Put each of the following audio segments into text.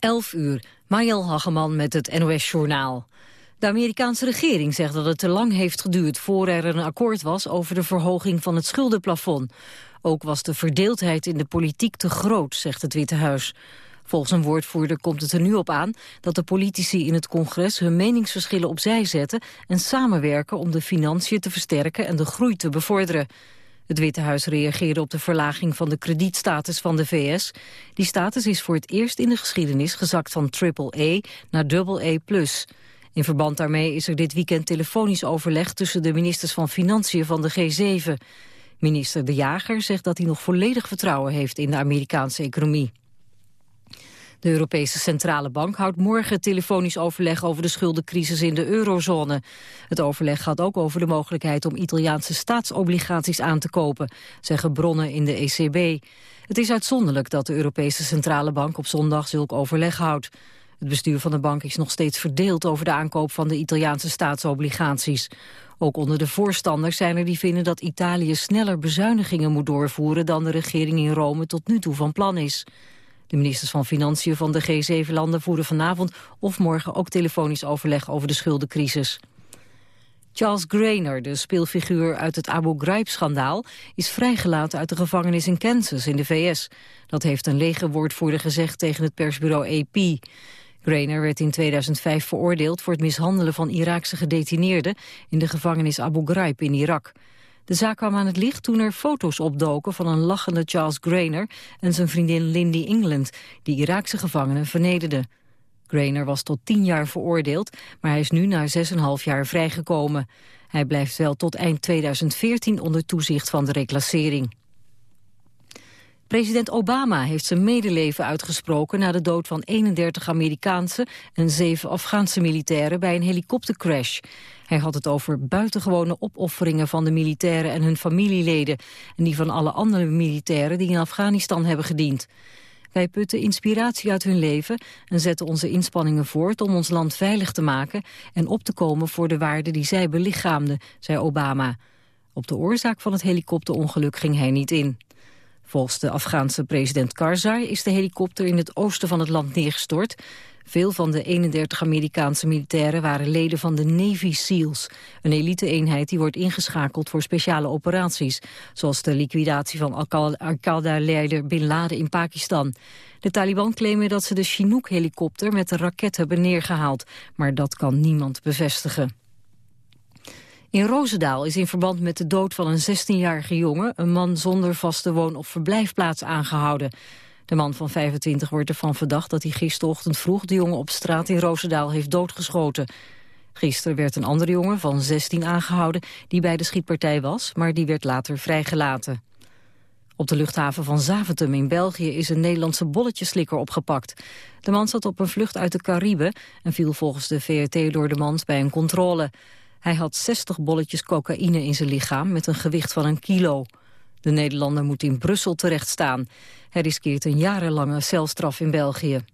11 uur, Mariel Hageman met het NOS-journaal. De Amerikaanse regering zegt dat het te lang heeft geduurd voor er een akkoord was over de verhoging van het schuldenplafond. Ook was de verdeeldheid in de politiek te groot, zegt het Witte Huis. Volgens een woordvoerder komt het er nu op aan dat de politici in het congres hun meningsverschillen opzij zetten en samenwerken om de financiën te versterken en de groei te bevorderen. Het Witte Huis reageerde op de verlaging van de kredietstatus van de VS. Die status is voor het eerst in de geschiedenis gezakt van AAA naar AA+. In verband daarmee is er dit weekend telefonisch overleg tussen de ministers van Financiën van de G7. Minister De Jager zegt dat hij nog volledig vertrouwen heeft in de Amerikaanse economie. De Europese Centrale Bank houdt morgen telefonisch overleg over de schuldencrisis in de eurozone. Het overleg gaat ook over de mogelijkheid om Italiaanse staatsobligaties aan te kopen, zeggen bronnen in de ECB. Het is uitzonderlijk dat de Europese Centrale Bank op zondag zulk overleg houdt. Het bestuur van de bank is nog steeds verdeeld over de aankoop van de Italiaanse staatsobligaties. Ook onder de voorstanders zijn er die vinden dat Italië sneller bezuinigingen moet doorvoeren dan de regering in Rome tot nu toe van plan is. De ministers van Financiën van de G7-landen voeren vanavond of morgen ook telefonisch overleg over de schuldencrisis. Charles Grainer, de speelfiguur uit het Abu Ghraib-schandaal... is vrijgelaten uit de gevangenis in Kansas in de VS. Dat heeft een legerwoordvoerder gezegd tegen het persbureau AP. Grainer werd in 2005 veroordeeld voor het mishandelen van Iraakse gedetineerden... in de gevangenis Abu Ghraib in Irak. De zaak kwam aan het licht toen er foto's opdoken van een lachende Charles Grainer en zijn vriendin Lindy England, die Iraakse gevangenen vernederden. Grainer was tot tien jaar veroordeeld, maar hij is nu na 6,5 jaar vrijgekomen. Hij blijft wel tot eind 2014 onder toezicht van de reclassering. President Obama heeft zijn medeleven uitgesproken na de dood van 31 Amerikaanse en 7 Afghaanse militairen bij een helikoptercrash. Hij had het over buitengewone opofferingen van de militairen en hun familieleden en die van alle andere militairen die in Afghanistan hebben gediend. Wij putten inspiratie uit hun leven en zetten onze inspanningen voort om ons land veilig te maken en op te komen voor de waarden die zij belichaamden, zei Obama. Op de oorzaak van het helikopterongeluk ging hij niet in. Volgens de Afghaanse president Karzai is de helikopter in het oosten van het land neergestort. Veel van de 31 Amerikaanse militairen waren leden van de Navy SEALs. Een elite-eenheid die wordt ingeschakeld voor speciale operaties. Zoals de liquidatie van Al-Qaeda-leider Bin Laden in Pakistan. De Taliban claimen dat ze de Chinook-helikopter met de raket hebben neergehaald. Maar dat kan niemand bevestigen. In Roosendaal is in verband met de dood van een 16-jarige jongen... een man zonder vaste woon- of verblijfplaats aangehouden. De man van 25 wordt ervan verdacht dat hij gisterochtend vroeg... de jongen op straat in Roosendaal heeft doodgeschoten. Gisteren werd een andere jongen van 16 aangehouden... die bij de schietpartij was, maar die werd later vrijgelaten. Op de luchthaven van Zaventem in België is een Nederlandse bolletjeslikker opgepakt. De man zat op een vlucht uit de Cariben en viel volgens de VRT door de mand bij een controle. Hij had 60 bolletjes cocaïne in zijn lichaam met een gewicht van een kilo. De Nederlander moet in Brussel terechtstaan. Hij riskeert een jarenlange celstraf in België.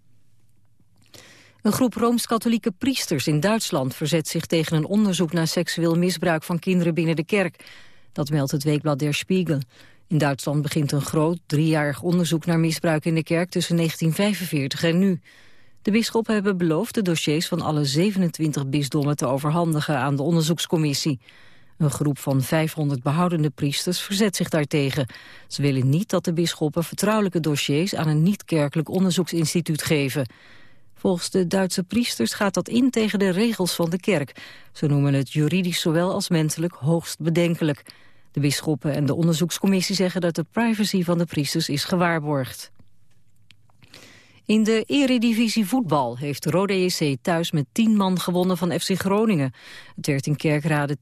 Een groep Rooms-Katholieke priesters in Duitsland verzet zich tegen een onderzoek naar seksueel misbruik van kinderen binnen de kerk. Dat meldt het weekblad Der Spiegel. In Duitsland begint een groot driejarig onderzoek naar misbruik in de kerk tussen 1945 en nu. De bisschoppen hebben beloofd de dossiers van alle 27 bisdommen te overhandigen aan de onderzoekscommissie. Een groep van 500 behoudende priesters verzet zich daartegen. Ze willen niet dat de bisschoppen vertrouwelijke dossiers aan een niet-kerkelijk onderzoeksinstituut geven. Volgens de Duitse priesters gaat dat in tegen de regels van de kerk. Ze noemen het juridisch zowel als menselijk hoogst bedenkelijk. De bisschoppen en de onderzoekscommissie zeggen dat de privacy van de priesters is gewaarborgd. In de eredivisie voetbal heeft Rode JC thuis met 10 man gewonnen van FC Groningen. Het werd in Kerkrade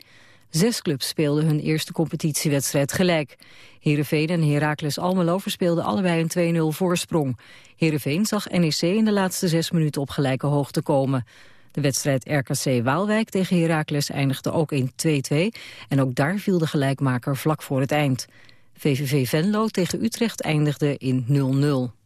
2-1. Zes clubs speelden hun eerste competitiewedstrijd gelijk. Heerenveen en Heracles Almelo verspeelden allebei een 2-0 voorsprong. Heerenveen zag NEC in de laatste zes minuten op gelijke hoogte komen. De wedstrijd RKC Waalwijk tegen Heracles eindigde ook in 2-2... en ook daar viel de gelijkmaker vlak voor het eind. VVV Venlo tegen Utrecht eindigde in 0-0.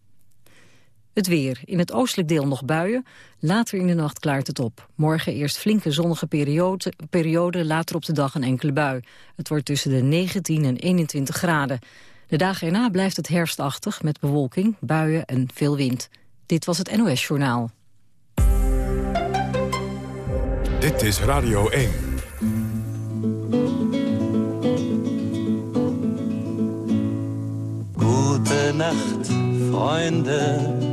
Het weer. In het oostelijk deel nog buien. Later in de nacht klaart het op. Morgen eerst flinke zonnige periode, periode, later op de dag een enkele bui. Het wordt tussen de 19 en 21 graden. De dagen erna blijft het herfstachtig met bewolking, buien en veel wind. Dit was het NOS Journaal. Dit is Radio 1. Gute Nacht, Freunde.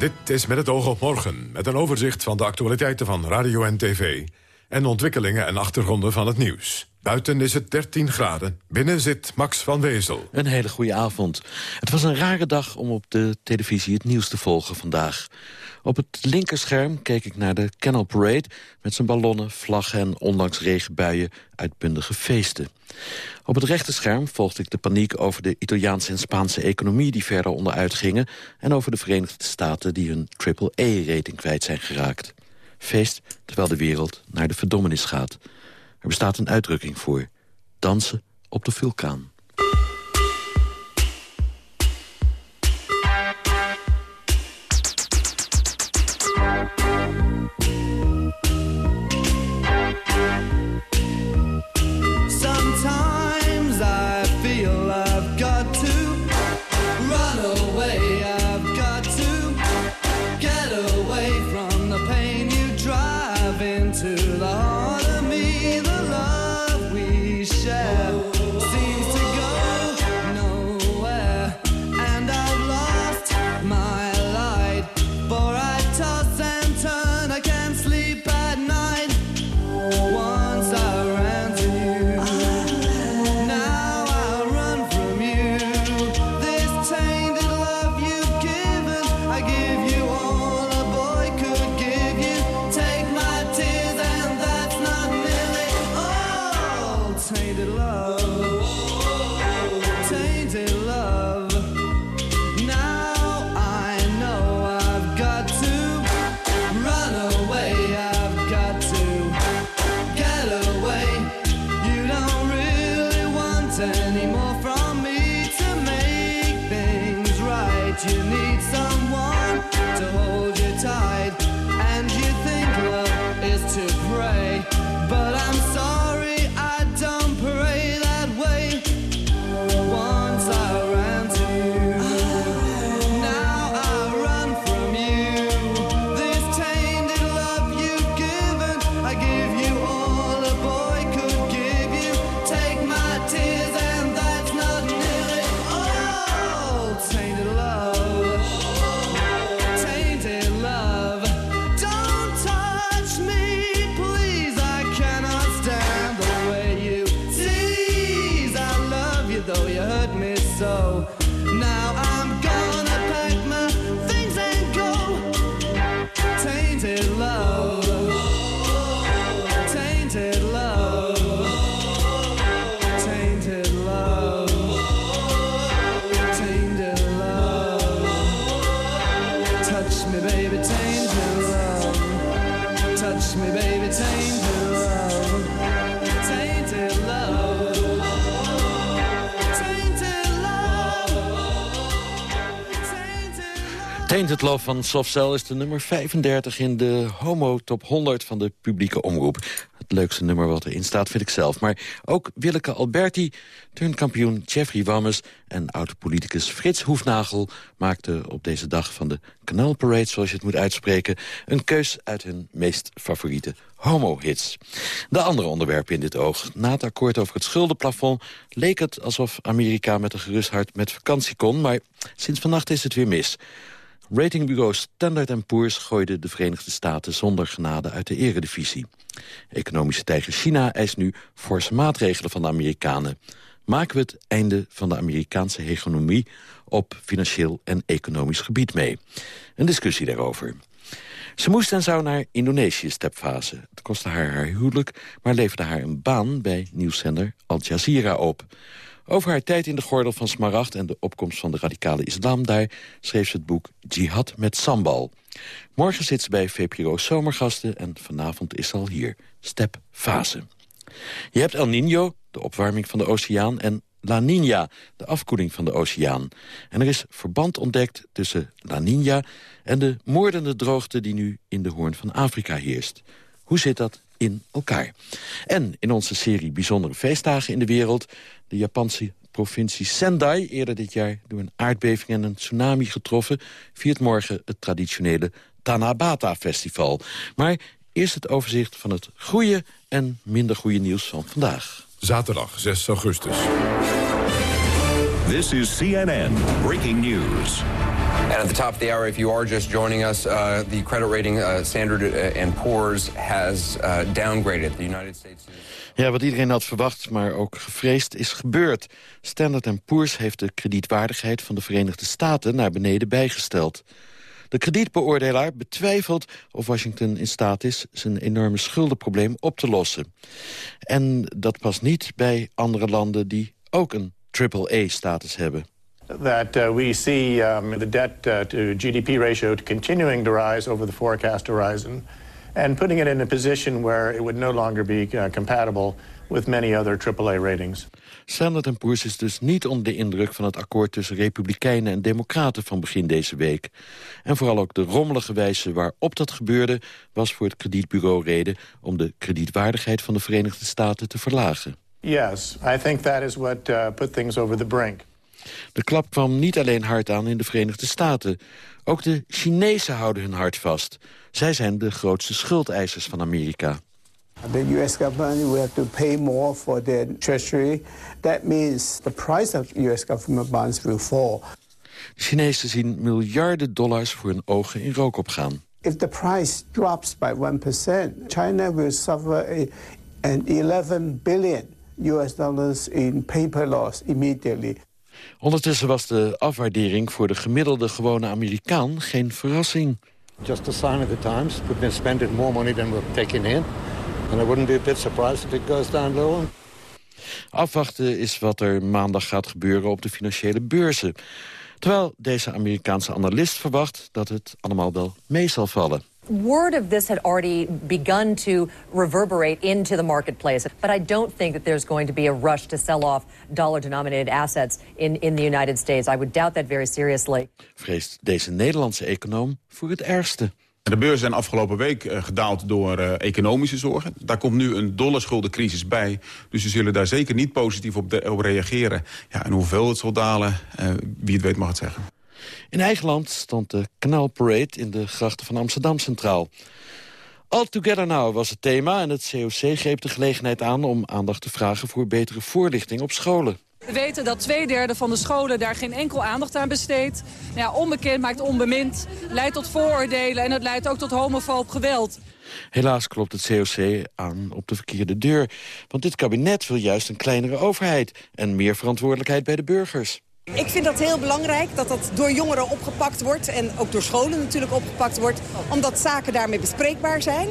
Dit is met het oog op morgen, met een overzicht van de actualiteiten van radio en tv... en ontwikkelingen en achtergronden van het nieuws. Buiten is het 13 graden, binnen zit Max van Wezel. Een hele goede avond. Het was een rare dag om op de televisie het nieuws te volgen vandaag. Op het linkerscherm keek ik naar de Canal Parade... met zijn ballonnen, vlaggen en ondanks regenbuien uitbundige feesten. Op het rechterscherm volgde ik de paniek over de Italiaanse en Spaanse economie... die verder onderuit gingen... en over de Verenigde Staten die hun triple-A-rating kwijt zijn geraakt. Feest terwijl de wereld naar de verdommenis gaat. Er bestaat een uitdrukking voor. Dansen op de vulkaan. you need. Het Love van Soft Cell is de nummer 35 in de Homo Top 100 van de publieke omroep. Het leukste nummer wat erin staat vind ik zelf. Maar ook Willeke Alberti, turnkampioen Jeffrey Wammes... en oud-politicus Frits Hoefnagel maakten op deze dag van de Canal Parade... zoals je het moet uitspreken, een keus uit hun meest favoriete homo-hits. De andere onderwerpen in dit oog. Na het akkoord over het schuldenplafond leek het alsof Amerika met een gerust hart met vakantie kon... maar sinds vannacht is het weer mis... Ratingbureau Standard Poor's gooide de Verenigde Staten zonder genade uit de eredivisie. Economische tijger China eist nu forse maatregelen van de Amerikanen. Maken we het einde van de Amerikaanse hegemonie op financieel en economisch gebied mee? Een discussie daarover. Ze moest en zou naar Indonesië stepfase. Het kostte haar haar huwelijk, maar leverde haar een baan bij nieuwszender Al Jazeera op. Over haar tijd in de gordel van Smaragd en de opkomst van de radicale islam daar... schreef ze het boek Jihad met Sambal. Morgen zit ze bij VPRO Zomergasten en vanavond is ze al hier. Step Fase. Je hebt El Niño, de opwarming van de oceaan... en La Niña, de afkoeling van de oceaan. En er is verband ontdekt tussen La Niña en de moordende droogte... die nu in de hoorn van Afrika heerst. Hoe zit dat in elkaar? En in onze serie Bijzondere Feestdagen in de Wereld... de Japanse provincie Sendai, eerder dit jaar door een aardbeving en een tsunami getroffen... viert morgen het traditionele Tanabata-festival. Maar eerst het overzicht van het goede en minder goede nieuws van vandaag. Zaterdag 6 augustus. This is CNN Breaking News. And at the top of the hour, if you are just joining us, uh, the credit rating uh, Standard uh, Poor's has uh, downgraded the United States. Ja, wat iedereen had verwacht, maar ook gevreesd, is gebeurd. Standard Poor's heeft de kredietwaardigheid van de Verenigde Staten naar beneden bijgesteld. De kredietbeoordelaar betwijfelt of Washington in staat is... zijn enorme schuldenprobleem op te lossen. En dat past niet bij andere landen die ook een triple-A-status hebben. That uh, we see um, the debt uh, to GDP ratio continuing to rise over the forecast horizon and putting it in a position where it would no longer be uh, compatible with many other AAA ratings. Standard Poor's is dus niet onder de indruk van het akkoord tussen Republikeinen en Democraten van begin deze week. En vooral ook de rommelige wijze waarop dat gebeurde was voor het kredietbureau reden om de kredietwaardigheid van de Verenigde Staten te verlagen. Yes, I think that is what uh, put things over the brink. De klap kwam niet alleen hard aan in de Verenigde Staten. Ook de Chinezen houden hun hart vast. Zij zijn de grootste schuldeisers van Amerika. The US government will have to pay more for their treasury. That means the price of US government bonds will fall. De Chinezen zien miljarden dollars voor hun ogen in rook opgaan. If the price drops by 1%, China will suffer a, an 11 billion US dollars in paper loss immediately. Ondertussen was de afwaardering voor de gemiddelde gewone Amerikaan geen verrassing. Just a sign of the times. We've been spending more money than we're taking in. And I wouldn't be a bit surprised if it goes down lower. Afwachten is wat er maandag gaat gebeuren op de financiële beurzen. Terwijl deze Amerikaanse analist verwacht dat het allemaal wel mee zal vallen. Word of this had already begun to reverberate into the marketplace. But I don't think that there's going to be a rush to sell off dollar-denominated assets in, in the United States. I would doubt that very seriously. Vreest deze Nederlandse econoom voor het ergste. De beurzen zijn afgelopen week uh, gedaald door uh, economische zorgen. Daar komt nu een dollarschuldencrisis bij. Dus we zullen daar zeker niet positief op, de, op reageren. Ja, en hoeveel het zal dalen, uh, wie het weet mag het zeggen. In eigen land stond de kanaalparade in de grachten van Amsterdam centraal. All Together Now was het thema en het COC greep de gelegenheid aan... om aandacht te vragen voor betere voorlichting op scholen. We weten dat twee derde van de scholen daar geen enkel aandacht aan besteedt. Nou ja, onbekend maakt onbemind, leidt tot vooroordelen en het leidt ook tot homofoob geweld. Helaas klopt het COC aan op de verkeerde deur. Want dit kabinet wil juist een kleinere overheid en meer verantwoordelijkheid bij de burgers. Ik vind dat heel belangrijk dat dat door jongeren opgepakt wordt... en ook door scholen natuurlijk opgepakt wordt... omdat zaken daarmee bespreekbaar zijn.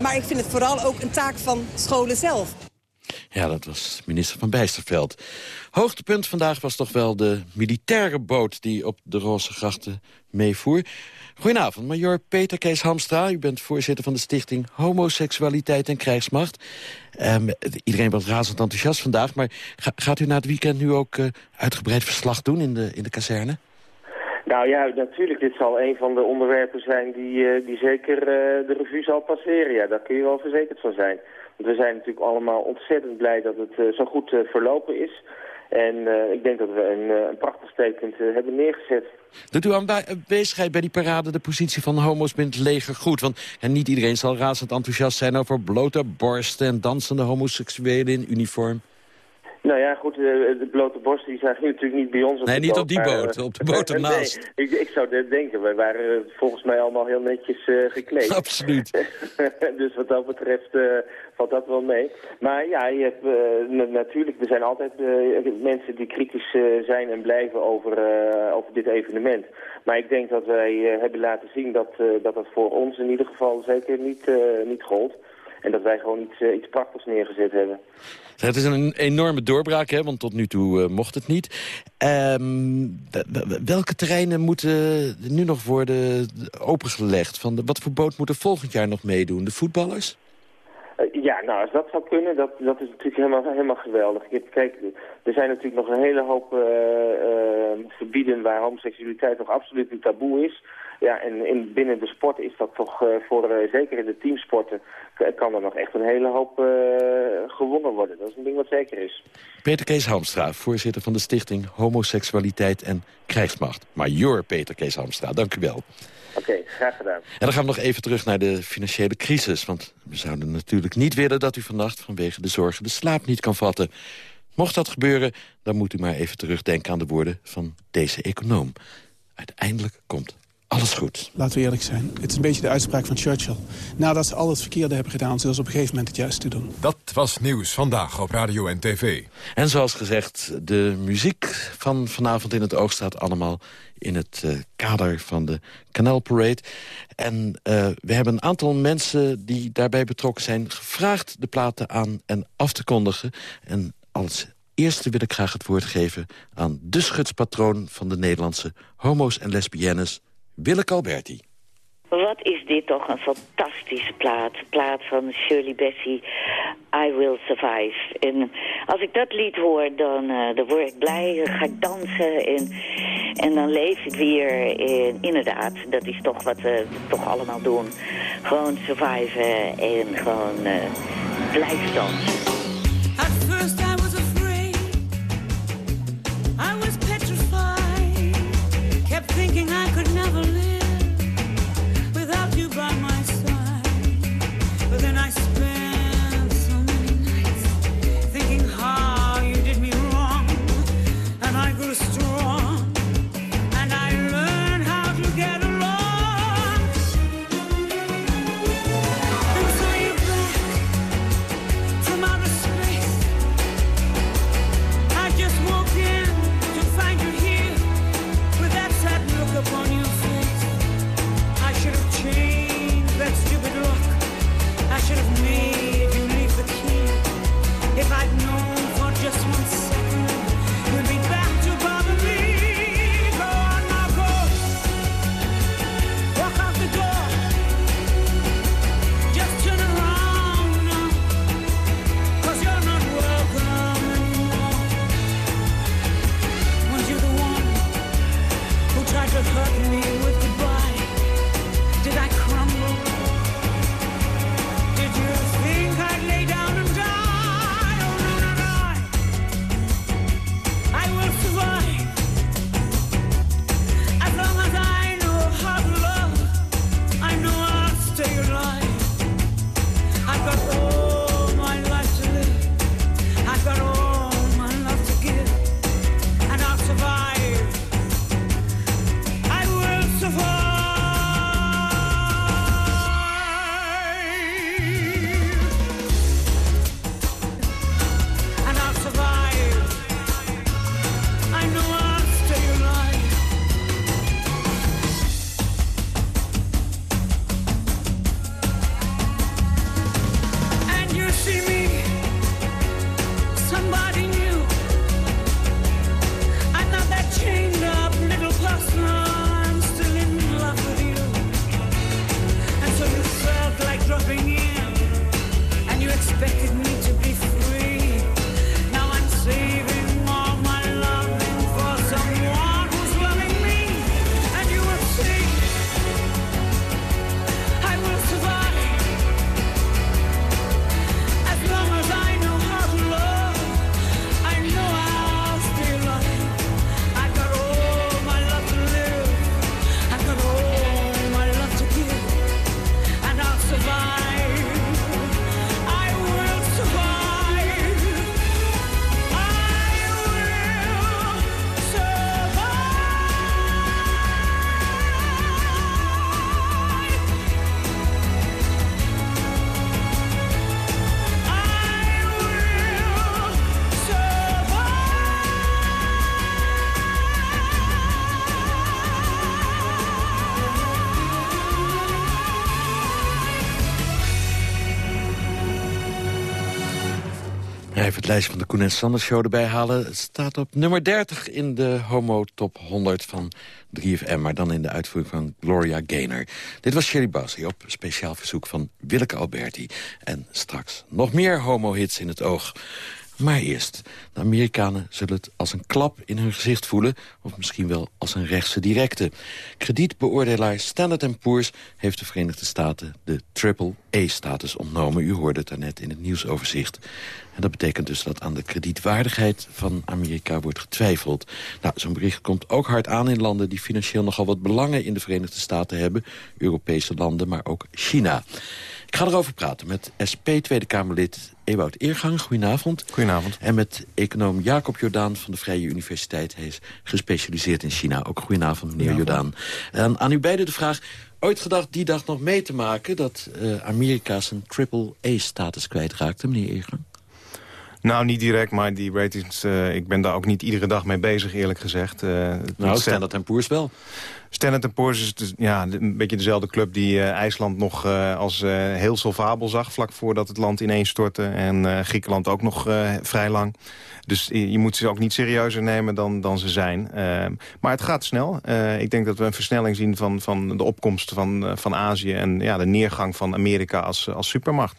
Maar ik vind het vooral ook een taak van scholen zelf. Ja, dat was minister van Bijsterveld. Hoogtepunt vandaag was toch wel de militaire boot... die op de Roze Grachten meevoer. Goedenavond, major Peter Kees Hamstra. U bent voorzitter van de stichting Homoseksualiteit en Krijgsmacht. Um, iedereen was razend enthousiast vandaag. Maar gaat u na het weekend nu ook uh, uitgebreid verslag doen in de, in de kazerne? Nou ja, natuurlijk. Dit zal een van de onderwerpen zijn die, uh, die zeker uh, de revue zal passeren. Ja, daar kun je wel verzekerd van zijn. Want we zijn natuurlijk allemaal ontzettend blij dat het zo goed verlopen is. En uh, ik denk dat we een, uh, een prachtig statement uh, hebben neergezet. Doet u aanwezigheid bij die parade de positie van homo's binnen het leger goed? Want en niet iedereen zal razend enthousiast zijn over blote borsten... en dansende homoseksuelen in uniform. Nou ja, goed, de blote borsten die zijn natuurlijk niet bij ons op Nee, niet boot, op die maar, boot, op de boot ernaast. nee, ik, ik zou dit denken. Wij waren volgens mij allemaal heel netjes gekleed. Absoluut. dus wat dat betreft valt dat wel mee. Maar ja, je hebt, uh, natuurlijk, er zijn altijd mensen die kritisch zijn en blijven over, over dit evenement. Maar ik denk dat wij hebben laten zien dat, dat het voor ons in ieder geval zeker niet, niet gold. En dat wij gewoon iets, iets prachtigs neergezet hebben. Het is een enorme doorbraak, hè, want tot nu toe mocht het niet. Ehm, welke terreinen moeten nu nog worden opengelegd? Van de, wat voor boot moet er volgend jaar nog meedoen? De voetballers? Uh, ja, nou, als dat zou kunnen, dat, dat is natuurlijk helemaal, helemaal geweldig. Kijk, er zijn natuurlijk nog een hele hoop gebieden waar homoseksualiteit nog absoluut een taboe is. Ja, en in, binnen de sport is dat toch voor, zeker in de teamsporten, kan er nog echt een hele hoop gewonnen worden. Dat is een ding wat zeker is. Peter Kees Hamstra, voorzitter van de stichting Homoseksualiteit en Krijgsmacht. Major Peter Kees Hamstra, dank u wel. Oké, graag gedaan. En dan gaan we nog even terug naar de financiële crisis. Want we zouden natuurlijk niet willen dat u vannacht vanwege de zorgen de slaap niet kan vatten. Mocht dat gebeuren, dan moet u maar even terugdenken aan de woorden van deze econoom. Uiteindelijk komt alles goed. Laten we eerlijk zijn. Het is een beetje de uitspraak van Churchill. Nadat ze al het verkeerde hebben gedaan, zullen ze op een gegeven moment het juiste doen. Dat was Nieuws Vandaag op Radio en TV. En zoals gezegd, de muziek van vanavond in het oog staat allemaal in het uh, kader van de Canal Parade. En uh, we hebben een aantal mensen die daarbij betrokken zijn... gevraagd de platen aan en af te kondigen. En als eerste wil ik graag het woord geven aan de schutspatroon... van de Nederlandse homo's en lesbiennes, Willeke Alberti. Wat is dit toch een fantastische plaat. Plaat van Shirley Bassey, I Will Survive. En als ik dat lied hoor, dan, uh, dan word ik blij, dan ga ik dansen en, en dan leef ik weer. En inderdaad, dat is toch wat we toch allemaal doen. Gewoon surviven en gewoon uh, blijven dansen. At first I was afraid, I was thinking I could never live. even het lijstje van de Koen en Sanders Show erbij halen. Staat op nummer 30 in de Homo Top 100 van 3FM... maar dan in de uitvoering van Gloria Gaynor. Dit was Sherry Bassey op speciaal verzoek van Willeke Alberti. En straks nog meer homo-hits in het oog. Maar eerst, de Amerikanen zullen het als een klap in hun gezicht voelen... of misschien wel als een rechtse directe. Kredietbeoordelaar Standard Poor's heeft de Verenigde Staten... de triple-A-status ontnomen. U hoorde het daarnet in het nieuwsoverzicht. En dat betekent dus dat aan de kredietwaardigheid van Amerika wordt getwijfeld. Nou, zo'n bericht komt ook hard aan in landen die financieel nogal wat belangen in de Verenigde Staten hebben. Europese landen, maar ook China. Ik ga erover praten met SP Tweede Kamerlid Ewout Eergang. Goedenavond. Goedenavond. En met econoom Jacob Jordaan van de Vrije Universiteit. Hij is gespecialiseerd in China. Ook goedenavond, meneer Jordaan. En aan u beiden de vraag... Ooit gedacht die dag nog mee te maken... dat uh, Amerika zijn triple-A-status kwijtraakte, meneer Eergang? Nou, niet direct, maar die ratings... Uh, ik ben daar ook niet iedere dag mee bezig, eerlijk gezegd. Uh, nou, Standard Poor's wel. Standard Poor's is dus, ja, een beetje dezelfde club die uh, IJsland nog als heel solvabel zag... vlak voordat het land ineenstortte. En Griekenland ook nog vrij lang. Dus je moet ze ook niet serieuzer nemen dan, dan ze zijn. maar het gaat snel. ik denk dat we een versnelling zien van, van de opkomst van, van Azië... en ja, de neergang van Amerika als, als supermacht.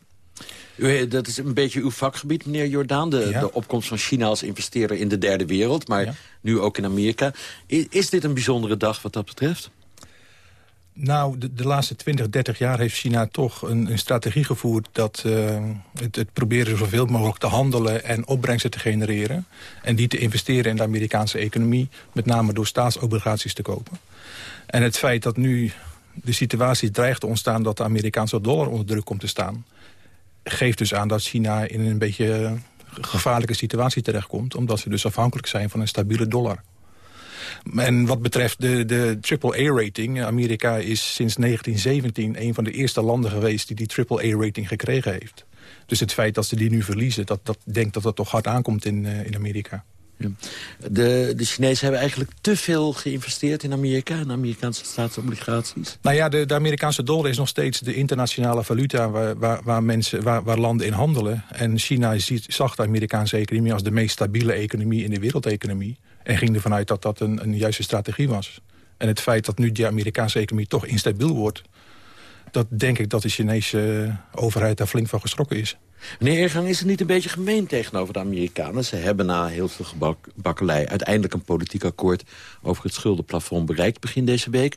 U, dat is een beetje uw vakgebied, meneer Jordaan. De, de opkomst van China als investeerder in de derde wereld. Maar nu ook in Amerika. Is, is, dit een bijzondere dag wat dat betreft? Nou, de, de, laatste 20, 30 jaar heeft China toch een, een strategie gevoerd... dat uh, het, het, proberen zoveel mogelijk te handelen en opbrengsten te genereren. En die te investeren in de Amerikaanse economie. Met name door staatsobligaties te kopen. En het feit dat nu de situatie dreigt te ontstaan... dat de Amerikaanse dollar onder druk komt te staan geeft dus aan dat China in een beetje gevaarlijke situatie terechtkomt... omdat ze dus afhankelijk zijn van een stabiele dollar. En wat betreft de, de AAA-rating... Amerika is sinds 1917 een van de eerste landen geweest... die die AAA-rating gekregen heeft. Dus het feit dat ze die nu verliezen... dat, dat denkt dat dat toch hard aankomt in, uh, in Amerika. De, de Chinezen hebben eigenlijk te veel geïnvesteerd in Amerika... en Amerikaanse staatsobligaties. Nou ja, de, de, Amerikaanse dollar is nog steeds de internationale valuta... waar, waar, mensen, waar, landen in handelen. En China ziet, zag de Amerikaanse economie als de meest stabiele economie... in de wereldeconomie. En ging ervan uit dat dat een, een juiste strategie was. En het feit dat nu die Amerikaanse economie toch instabiel wordt... dat denk ik dat de Chinese overheid daar flink van geschrokken is. Meneer Eergang, is het niet een beetje gemeen tegenover de Amerikanen? Ze hebben na heel veel gebakkelei uiteindelijk een politiek akkoord... over het schuldenplafond bereikt begin deze week.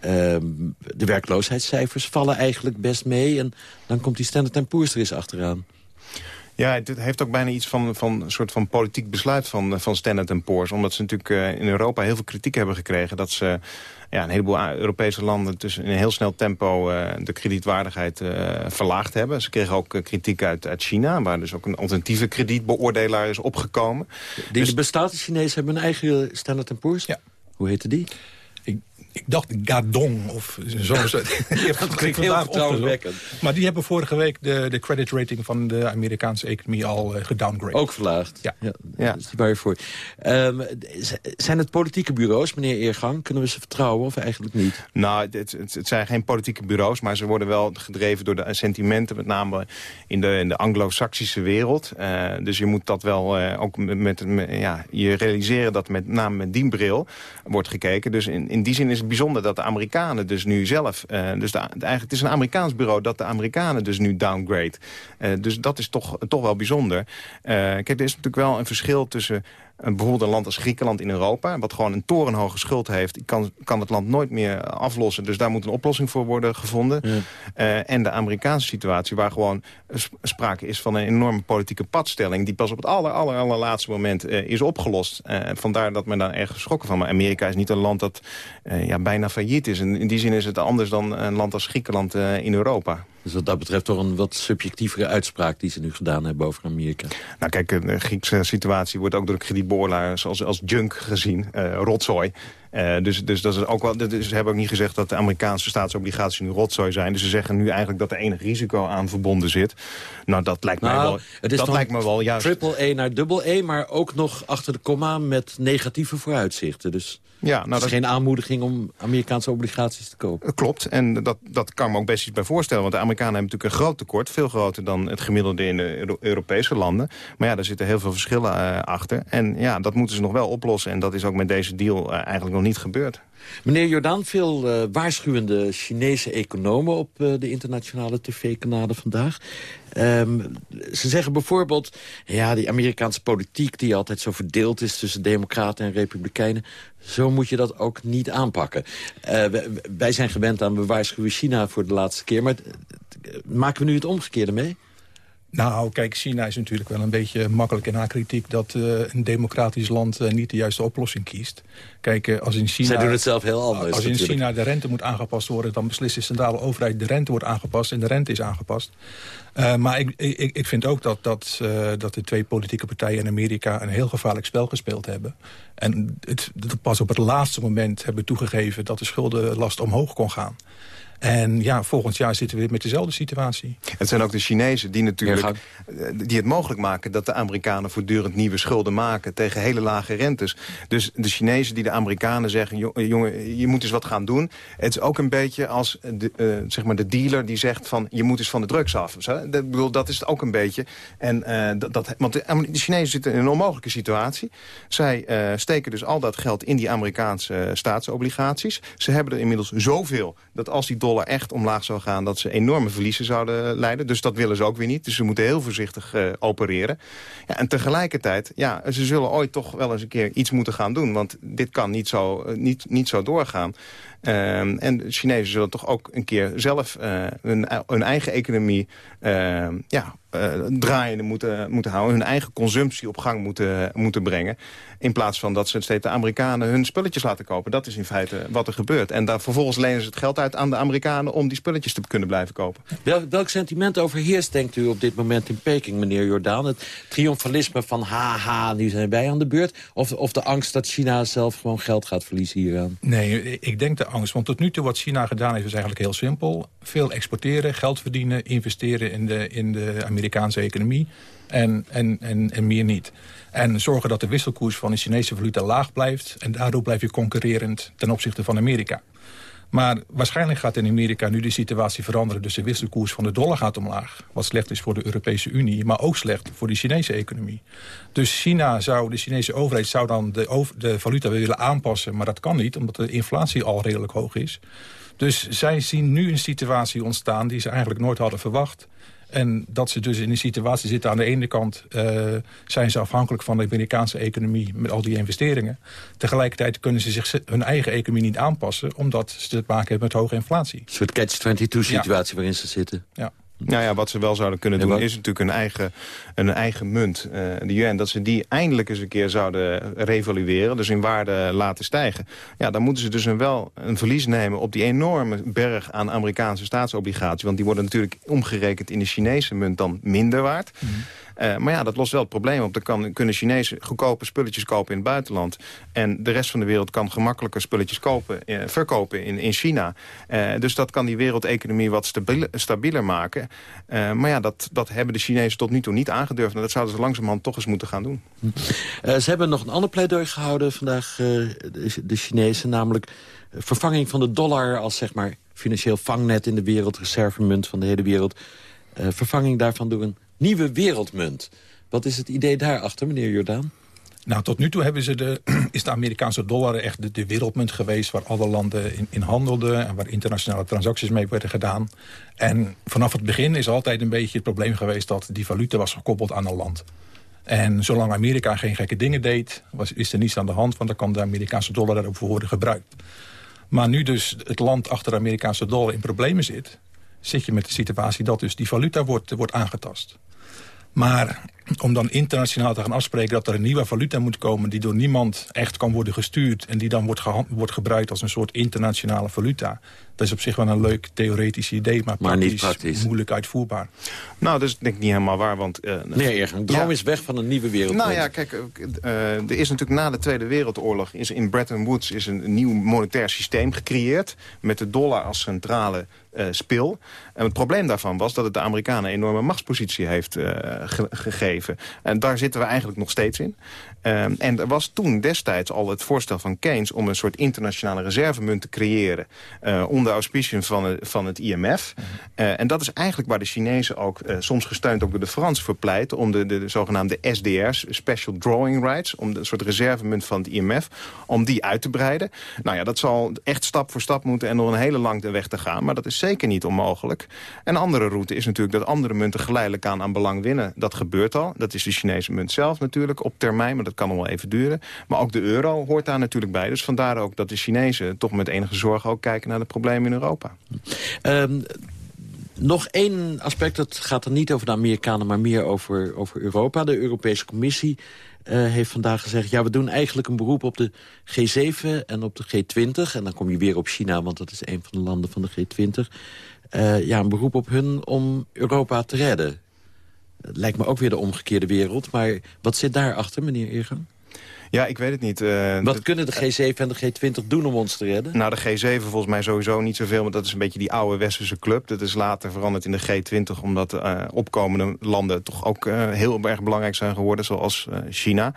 Ehm, de werkloosheidscijfers vallen eigenlijk best mee... en dan komt die Standard Poor's er eens achteraan. Ja, het heeft ook bijna iets van, van een soort van politiek besluit van, van Standard Poor's. Omdat ze natuurlijk uh, in Europa heel veel kritiek hebben gekregen... dat ze ja, een heleboel Europese landen dus in een heel snel tempo uh, de kredietwaardigheid uh, verlaagd hebben. Ze kregen ook kritiek uit, uit China, waar dus ook een alternatieve kredietbeoordelaar is opgekomen. Die dus, bestaat de Chinezen hebben een eigen Standard Poor's? Ja. Hoe heette die? Ik dacht Gadong of zo. dat klinkt heel vertrouwenwekkend. Maar die hebben vorige week de, de credit rating van de Amerikaanse economie al uh, gedowngrade. Ook verlaagd? Ja. ja, ja. Dus die je voor. Um, zijn het politieke bureaus, meneer Eergang? Kunnen we ze vertrouwen of eigenlijk niet? Nou, het, het, het, zijn geen politieke bureaus, maar ze worden wel gedreven door de sentimenten, met name in de, in de anglo-saxische wereld. Uh, dus je moet dat wel uh, ook met, met, ja, je realiseren dat met name met die bril wordt gekeken. Dus in, in die zin is het bijzonder dat de Amerikanen dus nu zelf... Uh, dus eigenlijk, het is een Amerikaans bureau dat de Amerikanen dus nu downgrade. Uh, dus dat is toch, toch wel bijzonder. Uh, kijk, er is natuurlijk wel een verschil tussen bijvoorbeeld een land als Griekenland in Europa... wat gewoon een torenhoge schuld heeft... kan, kan het land nooit meer aflossen. Dus daar moet een oplossing voor worden gevonden. Uh, en de Amerikaanse situatie waar gewoon sprake is van een enorme politieke padstelling... die pas op het aller, aller, allerlaatste moment uh, is opgelost. Uh, vandaar dat men daar erg geschrokken van. Maar Amerika is niet een land dat ja, bijna failliet is. En in die zin is het anders dan een land als Griekenland in Europa. Dus wat dat betreft toch een wat subjectievere uitspraak... die ze nu gedaan hebben over Amerika. Nou kijk, de Griekse situatie wordt ook door de kredietbeoordelaars als, als junk gezien. Uh, rotzooi. Uh, dus, dus dat is ook wel, dus ze hebben ook niet gezegd dat de Amerikaanse staatsobligaties nu rotzooi zijn. Dus ze zeggen nu eigenlijk dat er enig risico aan verbonden zit. Nou, dat lijkt mij Nou, wel, het is dat lijkt me wel juist. Triple E naar dubbel E, maar ook nog achter de komma met negatieve vooruitzichten. Dus Ja, het nou, is dat, geen aanmoediging om Amerikaanse obligaties te kopen. Klopt, en dat, dat kan me ook best iets bij voorstellen. Want de Amerikanen hebben natuurlijk een groot tekort. Veel groter dan het gemiddelde in de Euro- Europese landen. Maar ja, daar zitten heel veel verschillen eh, achter. En ja, dat moeten ze nog wel oplossen. En dat is ook met deze deal eh, eigenlijk nog niet gebeurd. Meneer Jordaan, veel eh, waarschuwende Chinese economen op eh, de internationale tv-kanalen vandaag. Ehm, ze zeggen bijvoorbeeld, ja, die Amerikaanse politiek die altijd zo verdeeld is tussen democraten en republikeinen, zo moet je dat ook niet aanpakken. Eh, wij, zijn gewend aan we waarschuwen China voor de laatste keer, maar maken we nu het omgekeerde mee? Nou, kijk, China is natuurlijk wel een beetje makkelijk in haar kritiek... dat eh, een democratisch land eh, niet de juiste oplossing kiest. Kijk, eh, als in China... Zij doen het zelf heel anders Als in natuurlijk. China de rente moet aangepast worden... dan beslist de centrale overheid de rente wordt aangepast... en de rente is aangepast. Maar ik, ik, ik vind ook dat, dat, dat de twee politieke partijen in Amerika... een heel gevaarlijk spel gespeeld hebben. En het, het pas op het laatste moment hebben toegegeven... dat de schuldenlast omhoog kon gaan. En ja, volgend jaar zitten we weer met dezelfde situatie. Het zijn ook de Chinezen die natuurlijk Ja, eh, die het mogelijk maken dat de Amerikanen voortdurend nieuwe schulden maken tegen hele lage rentes. Dus de Chinezen die de Amerikanen zeggen, "Jo- jongen, je moet eens wat gaan doen. Het is ook een beetje als de, eh, zeg maar de dealer die zegt van je moet eens van de drugs af. Zo, Dat, bedoel, dat is het ook een beetje. En, eh, dat, dat, want de, Chinezen zitten in een onmogelijke situatie. Zij eh, steken dus al dat geld in die Amerikaanse eh, staatsobligaties. Ze hebben er inmiddels zoveel dat als die echt omlaag zou gaan... dat ze enorme verliezen zouden leiden. Dus dat willen ze ook weer niet. Dus ze moeten heel voorzichtig eh, opereren. Ja, en tegelijkertijd, ja, ze zullen ooit toch wel eens een keer iets moeten gaan doen. Want dit kan niet zo, eh, niet, niet zo doorgaan. Ehm, en de Chinezen zullen toch ook een keer zelf eh, hun, hun eigen economie ehm, ja, eh, draaiende moeten, moeten houden. Hun eigen consumptie op gang moeten, moeten brengen. In plaats van dat ze steeds de Amerikanen hun spulletjes laten kopen. Dat is in feite wat er gebeurt. En daar vervolgens lenen ze het geld uit aan de Amerikanen... om die spulletjes te kunnen blijven kopen. Wel, welk sentiment overheerst, denkt u, op dit moment in Peking, meneer Jordaan? Het triomfalisme van haha, nu zijn wij aan de beurt? Of, of de angst dat China zelf gewoon geld gaat verliezen hieraan? Nee, ik denk de angst. Want tot nu toe wat China gedaan heeft is eigenlijk heel simpel. Veel exporteren, geld verdienen, investeren in de, in de Amerikaanse economie. En, en, en, en meer niet. En zorgen dat de wisselkoers van de Chinese valuta laag blijft. En daardoor blijf je concurrerend ten opzichte van Amerika. Maar waarschijnlijk gaat in Amerika nu de situatie veranderen. Dus de wisselkoers van de dollar gaat omlaag. Wat slecht is voor de Europese Unie, maar ook slecht voor de Chinese economie. Dus China zou, de Chinese overheid zou dan de, de valuta willen aanpassen. Maar dat kan niet, omdat de inflatie al redelijk hoog is. Dus zij zien nu een situatie ontstaan die ze eigenlijk nooit hadden verwacht. En dat ze dus in een situatie zitten aan de ene kant... eh, zijn ze afhankelijk van de Amerikaanse economie met al die investeringen. Tegelijkertijd kunnen ze zich hun eigen economie niet aanpassen... omdat ze te maken hebben met hoge inflatie. Een soort catch-22-situatie waarin ze zitten. Ja. Nou ja, wat ze wel zouden kunnen doen is natuurlijk een eigen, een eigen munt. eh, de yuan, dat ze die eindelijk eens een keer zouden revalueren. Dus in waarde laten stijgen. Ja, dan moeten ze dus een wel een verlies nemen op die enorme berg aan Amerikaanse staatsobligaties. Want die worden natuurlijk omgerekend in de Chinese munt dan minder waard. Eh, maar ja, dat lost wel het probleem op. Dan kan, kunnen Chinezen goedkope spulletjes kopen in het buitenland. En de rest van de wereld kan gemakkelijker spulletjes kopen, eh, verkopen in, in China. Eh, dus dat kan die wereldeconomie wat stabieler, maken. Maar ja, dat, dat hebben de Chinezen tot nu toe niet aangedurfd. En dat zouden ze langzamerhand toch eens moeten gaan doen. Eh, ze hebben nog een ander pleidooi gehouden vandaag, de, de Chinezen. Namelijk vervanging van de dollar als zeg maar, financieel vangnet in de wereld. Reservemunt van de hele wereld. Vervanging daarvan door een nieuwe wereldmunt. Wat is het idee daarachter, meneer Jordaan? Nou, tot nu toe hebben ze de, is de Amerikaanse dollar echt de, de wereldmunt geweest... waar alle landen in, in handelden en waar internationale transacties mee werden gedaan. En vanaf het begin is altijd een beetje het probleem geweest... dat die valuta was gekoppeld aan een land. En zolang Amerika geen gekke dingen deed, was, is er niets aan de hand... want dan kan de Amerikaanse dollar daarop voor worden gebruikt. Maar nu dus het land achter de Amerikaanse dollar in problemen zit... zit je met de situatie dat dus die valuta wordt, wordt aangetast. Maar om dan internationaal te gaan afspreken dat er een nieuwe valuta moet komen... die door niemand echt kan worden gestuurd... en die dan wordt, wordt gebruikt als een soort internationale valuta. Dat is op zich wel een leuk theoretisch idee, maar, maar praktisch, niet praktisch. moeilijk uitvoerbaar. Nou, dat is denk ik niet helemaal waar, want... Uh, nee, Ergen, droom ja. is weg van een nieuwe wereld. Nou ja, kijk, uh, er is natuurlijk na de Tweede Wereldoorlog... Is in Bretton Woods is een nieuw monetair systeem gecreëerd... met de dollar als centrale uh, spil. En het probleem daarvan was dat het de Amerikanen een enorme machtspositie heeft ge gegeven. En daar zitten we eigenlijk nog steeds in. Um, en er was toen destijds al het voorstel van Keynes... om een soort internationale reservemunt te creëren... Uh, onder auspiciën van, van het IMF. -hmm. en dat is eigenlijk waar de Chinezen ook, soms gesteund ook door de Fransen... verpleiten om de, de, de zogenaamde SDR's, Special Drawing Rights... om de soort reservemunt van het IMF, om die uit te breiden. Nou ja, dat zal echt stap voor stap moeten en nog een hele lange weg te gaan. Maar dat is zeker niet onmogelijk. Een andere route is natuurlijk dat andere munten geleidelijk aan aan belang winnen. Dat gebeurt al. Dat is de Chinese munt zelf natuurlijk op termijn, dat kan nog wel even duren. Maar ook de euro hoort daar natuurlijk bij. Dus vandaar ook dat de Chinezen toch met enige zorg ook kijken naar de problemen in Europa. Um, nog één aspect, dat gaat er niet over de Amerikanen... maar meer over, over Europa. De Europese Commissie uh, heeft vandaag gezegd... ja, we doen eigenlijk een beroep op de G7 en op de G20. En dan kom je weer op China, want dat is een van de landen van de G20. Uh, ja, een beroep op hun om Europa te redden. Het lijkt me ook weer de omgekeerde wereld. Maar wat zit daarachter, meneer Eergang? Ja, ik weet het niet. Uh, Wat kunnen de G7 en de G20 doen om ons te redden? Nou, de G7 volgens mij sowieso niet zoveel, want dat is een beetje die oude westerse club. Dat is later veranderd in de G20, omdat uh, opkomende landen toch ook uh, heel erg belangrijk zijn geworden, zoals China.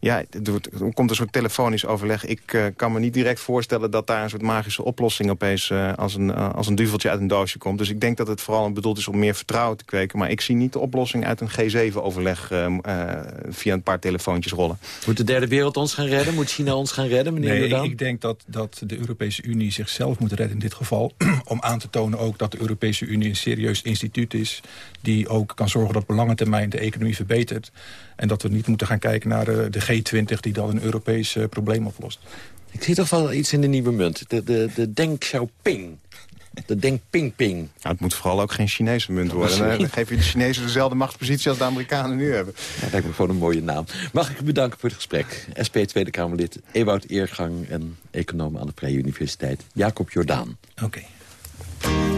Ja, er komt een soort telefonisch overleg. Ik uh, kan me niet direct voorstellen dat daar een soort magische oplossing opeens uh, als, een, uh, als een duveltje uit een doosje komt. Dus ik denk dat het vooral bedoeld is om meer vertrouwen te kweken. Maar ik zie niet de oplossing uit een G7-overleg via een paar telefoontjes rollen. Moet de derde wereld ons gaan redden? Moet China ons gaan redden, meneer Nee, Jordan? ik denk dat, dat de Europese Unie zichzelf moet redden in dit geval. om aan te tonen ook dat de Europese Unie een serieus instituut is... die ook kan zorgen dat op lange termijn de economie verbetert. En dat we niet moeten gaan kijken naar de, de G20 die dan een Europees uh, probleem oplost. Ik zie toch wel iets in de nieuwe munt. De, de, de Deng Xiaoping. De Deng Ping Ping. Nou, het moet vooral ook geen Chinese munt worden. Dan, dan geef je de Chinezen dezelfde machtspositie als de Amerikanen nu hebben. Ja, dat lijkt me gewoon een mooie naam. Mag ik u bedanken voor het gesprek. SP Tweede Kamerlid Ewout Eergang en econoom aan de Vrije Universiteit Jacob Jordaan. Oké. Okay.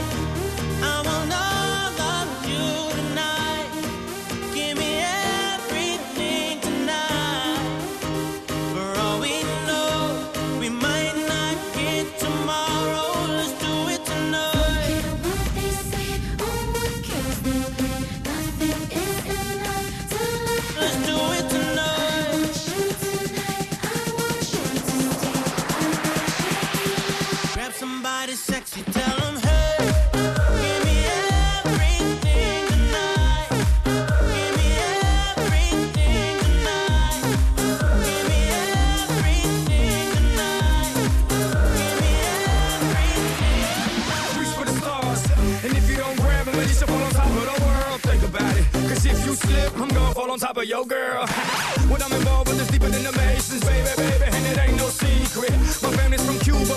Your girl. what I'm involved with is deeper than the Masons, baby, baby. And it ain't no secret.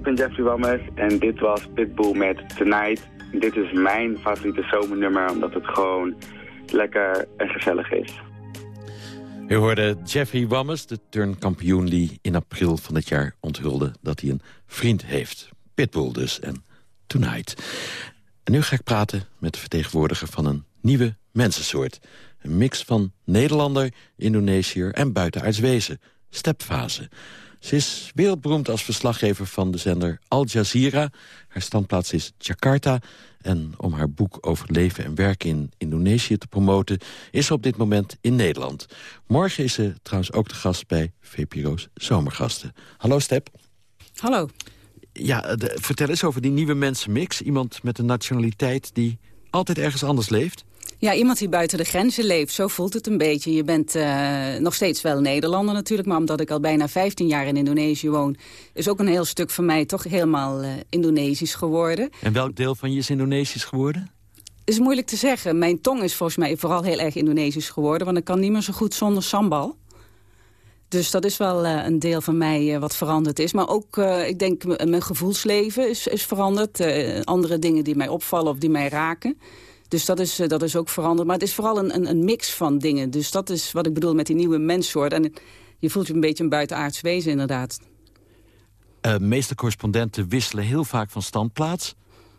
ik ben Jeffrey Wammers en dit was Pitbull met Tonight. Dit is mijn favoriete zomernummer omdat het gewoon lekker en gezellig is. U hoorde Jeffrey Wammes, de turnkampioen die in april van dit jaar onthulde dat hij een vriend heeft. Pitbull dus en Tonight. En nu ga ik praten met de vertegenwoordiger van een nieuwe mensensoort. Een mix van Nederlander, Indonesiër en buitenaards wezen. Stepfase. Ze is wereldberoemd als verslaggever van de zender Al Jazeera. Haar standplaats is Jakarta. En om haar boek over leven en werken in Indonesië te promoten... is ze op dit moment in Nederland. Morgen is ze trouwens ook de gast bij VPRO's Zomergasten. Hallo Step. Hallo. Ja, de- vertel eens over die nieuwe mensenmix. Iemand met een nationaliteit die altijd ergens anders leeft. Ja, iemand die buiten de grenzen leeft, zo voelt het een beetje. Je bent eh, nog steeds wel Nederlander natuurlijk... maar omdat ik al bijna 15 jaar in Indonesië woon... is ook een heel stuk van mij toch helemaal eh, Indonesisch geworden. En welk deel van je is Indonesisch geworden? is moeilijk te zeggen. Mijn tong is volgens mij vooral heel erg Indonesisch geworden... want ik kan niet meer zo goed zonder sambal. Dus dat is wel eh, een deel van mij wat veranderd is. Maar ook, ik denk, mijn gevoelsleven is, is veranderd. Andere dingen die mij opvallen of die mij raken. Dus dat is, eh, dat is ook veranderd. Maar het is vooral een, een, een mix van dingen. Dus dat is wat ik bedoel met die nieuwe menssoort. En je voelt je een beetje een buitenaards wezen inderdaad. Uh, meeste correspondenten wisselen heel vaak van standplaats.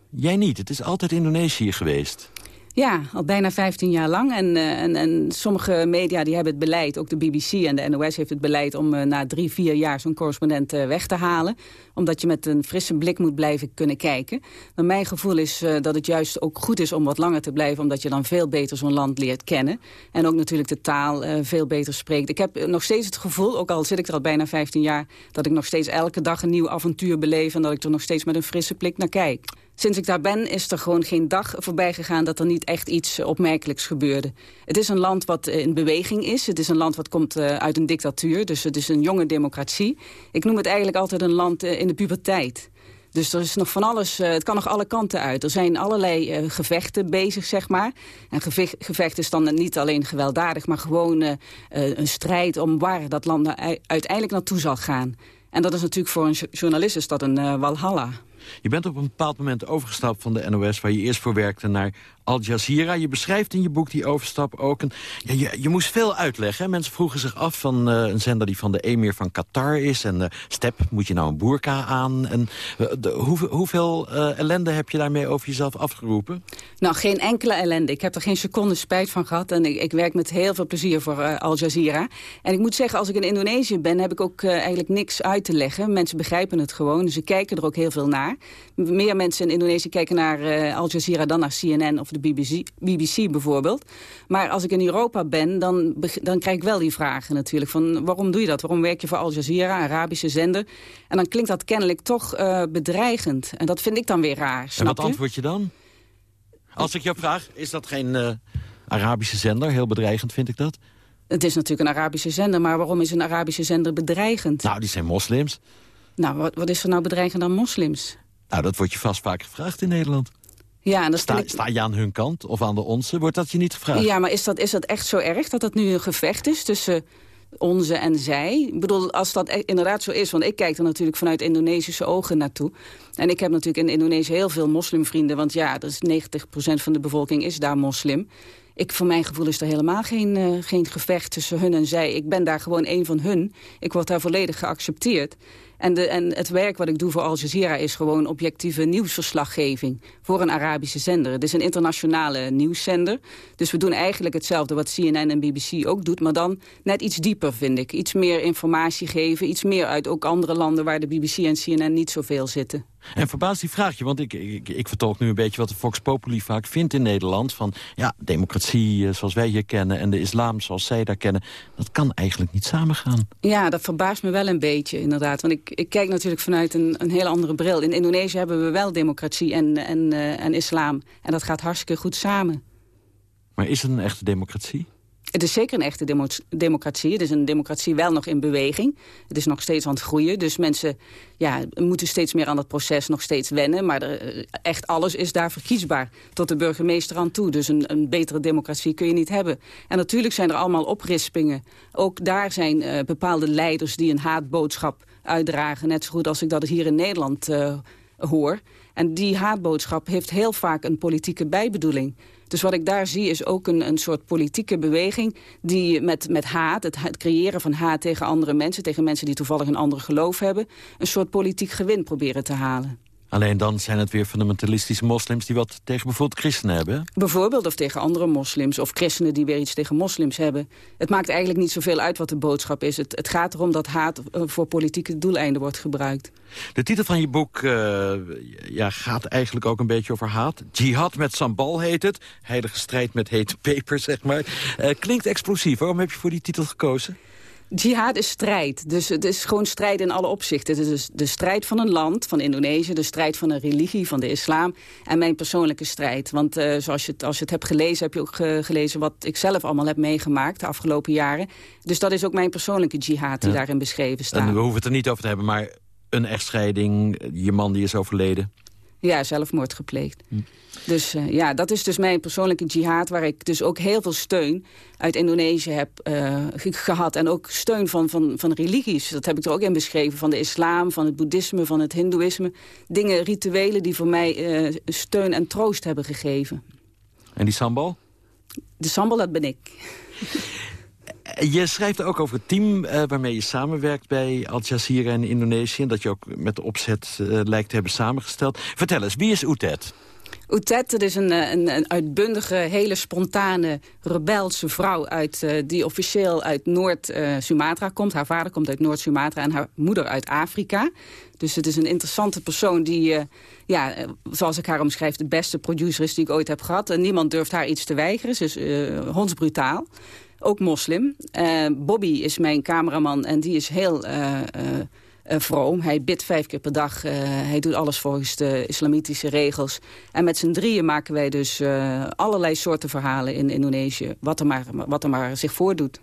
Jij niet. Het is altijd Indonesië geweest. Ja, al bijna 15 jaar lang. En, eh, en, en sommige media die hebben het beleid, ook de BBC en de NOS heeft het beleid... om eh, na drie, vier jaar zo'n correspondent eh, weg te halen. Omdat je met een frisse blik moet blijven kunnen kijken. Maar mijn gevoel is dat het juist ook goed is om wat langer te blijven... omdat je dan veel beter zo'n land leert kennen. En ook natuurlijk de taal veel beter spreekt. Ik heb nog steeds het gevoel, ook al zit ik er al bijna 15 jaar... dat ik nog steeds elke dag een nieuw avontuur beleef... en dat ik er nog steeds met een frisse blik naar kijk. Sinds ik daar ben is er gewoon geen dag voorbij gegaan dat er niet echt iets opmerkelijks gebeurde. Het is een land wat in beweging is. Het is een land wat komt eh, uit een dictatuur. Dus het is een jonge democratie. Ik noem het eigenlijk altijd een land eh, in de puberteit. Dus er is nog van alles, eh, het kan nog alle kanten uit. Er zijn allerlei gevechten bezig, zeg maar. En gevecht, gevecht is dan niet alleen gewelddadig, maar gewoon een strijd om waar dat land nou uiteindelijk naartoe zal gaan. En dat is natuurlijk voor een jo- journalist is dat een walhalla. Je bent op een bepaald moment overgestapt van de NOS... waar je eerst voor werkte naar Al Jazeera. Je beschrijft in je boek die overstap ook. Een, ja, je, je moest veel uitleggen. Mensen vroegen zich af van eh, een zender die van de emir van Qatar is. En eh, Step, moet je nou een boerka aan? En, eh, de, hoeveel ellende heb je daarmee over jezelf afgeroepen? Nou, geen enkele ellende. Ik heb er geen seconde spijt van gehad. En ik, ik werk met heel veel plezier voor Al Jazeera. En ik moet zeggen, als ik in Indonesië ben... heb ik ook eigenlijk niks uit te leggen. Mensen begrijpen het gewoon. Ze kijken er ook heel veel naar. Meer mensen in Indonesië kijken naar eh, Al Jazeera dan naar CNN of de BBC, BBC bijvoorbeeld. Maar als ik in Europa ben, dan, dan krijg ik wel die vragen natuurlijk. Van waarom doe je dat? Waarom werk je voor Al Jazeera, Arabische zender? En dan klinkt dat kennelijk toch eh, bedreigend. En dat vind ik dan weer raar, en wat antwoord je dan? Als ik jou vraag, is dat geen eh, Arabische zender? Heel bedreigend vind ik dat. Het is natuurlijk een Arabische zender, maar waarom is een Arabische zender bedreigend? Nou, die zijn moslims. Nou, wat, wat is er nou bedreigend aan moslims? Nou, dat wordt je vast vaak gevraagd in Nederland. Ja, en dat Sta, sta je aan hun kant of aan de onze? Wordt dat je niet gevraagd? Ja, maar is dat, is dat echt zo erg dat dat nu een gevecht is tussen onze en zij? Ik bedoel, als dat e- inderdaad zo is, want ik kijk er natuurlijk vanuit Indonesische ogen naartoe. En ik heb natuurlijk in Indonesië heel veel moslimvrienden, want ja, dat is 90% van de bevolking is daar moslim. Ik, voor mijn gevoel is er helemaal geen, eh, geen gevecht tussen hun en zij. Ik ben daar gewoon een van hun. Ik word daar volledig geaccepteerd. En, de, en het werk wat ik doe voor Al Jazeera is gewoon objectieve nieuwsverslaggeving voor een Arabische zender. Het is een internationale nieuwszender. Dus we doen eigenlijk hetzelfde wat CNN en BBC ook doet, maar dan net iets dieper vind ik. Iets meer informatie geven, iets meer uit ook andere landen waar de BBC en CNN niet zoveel zitten. En verbaast die vraag je, want ik, ik, ik vertolk nu een beetje wat de Fox Populi vaak vindt in Nederland. Van ja, democratie eh, zoals wij hier kennen en de islam zoals zij daar kennen. Dat kan eigenlijk niet samengaan. Ja, dat verbaast me wel een beetje inderdaad. Want ik, ik kijk natuurlijk vanuit een, een heel andere bril. In Indonesië hebben we wel democratie en, en, eh, en islam. En dat gaat hartstikke goed samen. Maar is het een echte democratie? Het is zeker een echte demo democratie. Het is een democratie wel nog in beweging. Het is nog steeds aan het groeien. Dus mensen ja, moeten steeds meer aan dat proces nog steeds wennen. Maar er, echt alles is daar verkiesbaar. Tot de burgemeester aan toe. Dus een, een betere democratie kun je niet hebben. En natuurlijk zijn er allemaal oprispingen. Ook daar zijn uh, bepaalde leiders die een haatboodschap uitdragen. Net zo goed als ik dat hier in Nederland uh, hoor. En die haatboodschap heeft heel vaak een politieke bijbedoeling. Dus wat ik daar zie is ook een, een soort politieke beweging... die met, met haat, het, het, creëren van haat tegen andere mensen... tegen mensen die toevallig een ander geloof hebben... een soort politiek gewin proberen te halen. Alleen dan zijn het weer fundamentalistische moslims... die wat tegen bijvoorbeeld christenen hebben. Bijvoorbeeld, of tegen andere moslims. Of christenen die weer iets tegen moslims hebben. Het maakt eigenlijk niet zoveel uit wat de boodschap is. Het, het gaat erom dat haat eh, voor politieke doeleinden wordt gebruikt. De titel van je boek uh, ja, gaat eigenlijk ook een beetje over haat. Jihad met sambal heet het. Heilige strijd met hete peper, zeg maar. Uh, klinkt explosief. Waarom heb je voor die titel gekozen? Jihad is strijd. Dus het is gewoon strijd in alle opzichten. Het is de strijd van een land, van Indonesië. De strijd van een religie, van de islam. En mijn persoonlijke strijd. Want uh, zoals je het, als je het hebt gelezen, heb je ook ge gelezen... wat ik zelf allemaal heb meegemaakt de afgelopen jaren. Dus dat is ook mijn persoonlijke jihad die ja. daarin beschreven staat. En we hoeven het er niet over te hebben, maar een echtscheiding... je man die is overleden... Ja, zelfmoord gepleegd. Hm. Dus uh, ja, dat is dus mijn persoonlijke jihad... waar ik dus ook heel veel steun uit Indonesië heb uh, gehad. En ook steun van, van, van religies. Dat heb ik er ook in beschreven. Van de islam, van het boeddhisme, van het hindoeïsme. Dingen, rituelen die voor mij uh, steun en troost hebben gegeven. En die sambal? De sambal, dat ben ik. Je schrijft ook over het team uh, waarmee je samenwerkt bij Al Jazeera in Indonesië. En dat je ook met de opzet uh, lijkt te hebben samengesteld. Vertel eens, wie is Utet? Utet, dat is een, een, uitbundige, hele spontane, rebelse vrouw... Uit, die officieel uit Noord-Sumatra komt. Haar vader komt uit Noord-Sumatra en haar moeder uit Afrika. Dus het is een interessante persoon die, ja, zoals ik haar omschrijf... de beste producer is die ik ooit heb gehad. En niemand durft haar iets te weigeren. Ze is hondsbrutaal ook moslim. Uh, Bobby is mijn cameraman en die is heel uh, uh, vroom. Hij bidt vijf keer per dag. hij doet alles volgens de islamitische regels. En met z'n drieën maken wij dus allerlei soorten verhalen in Indonesië. Wat er, maar, wat er maar zich voordoet.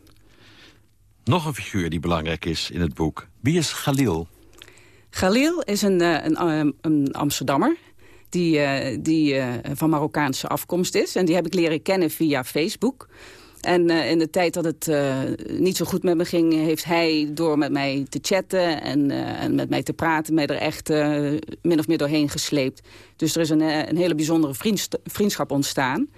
Nog een figuur die belangrijk is in het boek. Wie is Khalil? Khalil is een, een, een Amsterdammer die, die van Marokkaanse afkomst is. En die heb ik leren kennen via Facebook. En uh, in de tijd dat het uh, niet zo goed met me ging... heeft hij door met mij te chatten en, uh, en met mij te praten... mij er echt min of meer doorheen gesleept. Dus er is een, een hele bijzondere vriendschap ontstaan.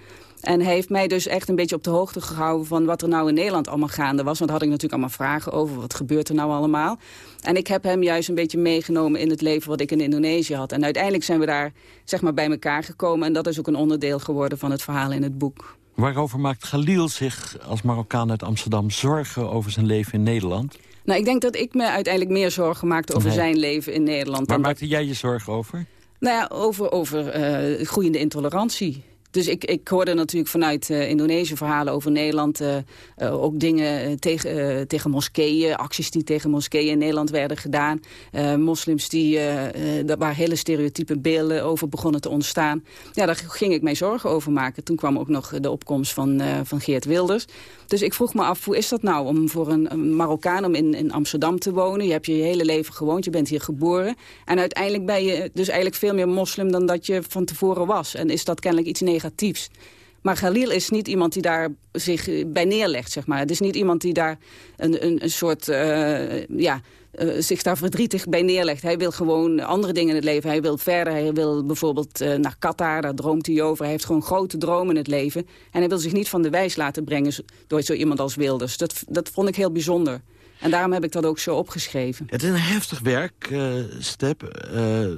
En hij heeft mij dus echt een beetje op de hoogte gehouden... van wat er nou in Nederland allemaal gaande was. Want daar had ik natuurlijk allemaal vragen over. Wat gebeurt er nou allemaal? En ik heb hem juist een beetje meegenomen in het leven... wat ik in Indonesië had. En uiteindelijk zijn we daar zeg maar, bij elkaar gekomen. En dat is ook een onderdeel geworden van het verhaal in het boek. Waarover maakt Khalil zich als Marokkaan uit Amsterdam zorgen over zijn leven in Nederland? Nou, ik denk dat ik me uiteindelijk meer zorgen maakte over nee. zijn leven in Nederland. Waar maakte jij je zorgen over? Nou ja, over, over uh, groeiende intolerantie. Dus ik, ik hoorde natuurlijk vanuit uh, Indonesië verhalen over Nederland. Uh, uh, ook dingen tegen, tegen moskeeën, acties die tegen moskeeën in Nederland werden gedaan. moslims die, waar hele stereotype beelden over begonnen te ontstaan. Ja, daar ging ik mij zorgen over maken. Toen kwam ook nog de opkomst van, van Geert Wilders. Dus ik vroeg me af, hoe is dat nou om voor een, een Marokkaan om in, in Amsterdam te wonen? Je hebt je, je hele leven gewoond, je bent hier geboren. En uiteindelijk ben je dus eigenlijk veel meer moslim dan dat je van tevoren was. En is dat kennelijk iets negatiefs? Maar Khalil is niet iemand die daar zich bij neerlegt, zeg maar. Het is niet iemand die daar een, een, een soort, uh, ja, uh, zich daar verdrietig bij neerlegt. Hij wil gewoon andere dingen in het leven. Hij wil verder, hij wil bijvoorbeeld naar Qatar, daar droomt hij over. Hij heeft gewoon grote dromen in het leven. En hij wil zich niet van de wijs laten brengen door zo iemand als Wilders. Dat, dat vond ik heel bijzonder. En daarom heb ik dat ook zo opgeschreven. Het is een heftig werk, Step.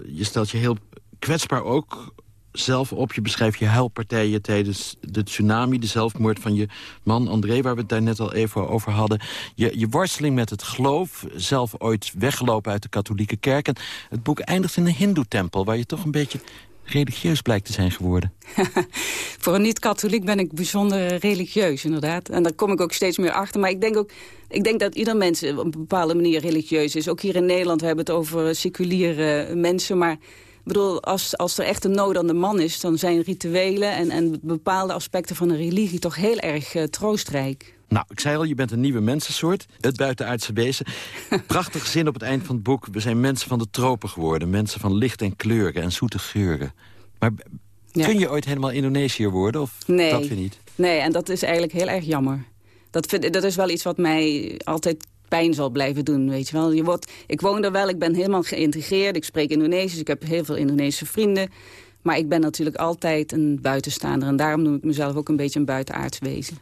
je stelt je heel kwetsbaar ook zelf op. Je beschrijft je huilpartijen tijdens de tsunami. De zelfmoord van je man André, waar we het daar net al even over hadden. Je, je worsteling met het geloof. Zelf ooit weggelopen uit de katholieke kerk. En het boek eindigt in een hindoe-tempel... waar je toch een beetje religieus blijkt te zijn geworden. Voor een niet-katholiek ben ik bijzonder religieus, inderdaad. En daar kom ik ook steeds meer achter. Maar ik denk ook ik denk dat ieder mens op een bepaalde manier religieus is. Ook hier in Nederland, we hebben het over seculiere mensen... maar bedoel, als, als er echt een nood aan de man is... dan zijn rituelen en, en bepaalde aspecten van een religie toch heel erg uh, troostrijk. Nou, ik zei al, je bent een nieuwe mensensoort. Het buitenaardse wezen. Prachtige zin op het eind van het boek. We zijn mensen van de tropen geworden. Mensen van licht en kleuren en zoete geuren. Maar ja. kun je ooit helemaal Indonesiër worden? Of nee. dat weer niet? Nee, en dat is eigenlijk heel erg jammer. Dat, vind, dat is wel iets wat mij altijd pijn zal blijven doen, weet je wel. Je wordt, ik woon er wel, ik ben helemaal geïntegreerd. Ik spreek Indonesisch, ik heb heel veel Indonesische vrienden. Maar ik ben natuurlijk altijd een buitenstaander. En daarom noem ik mezelf ook een beetje een buitenaards wezen.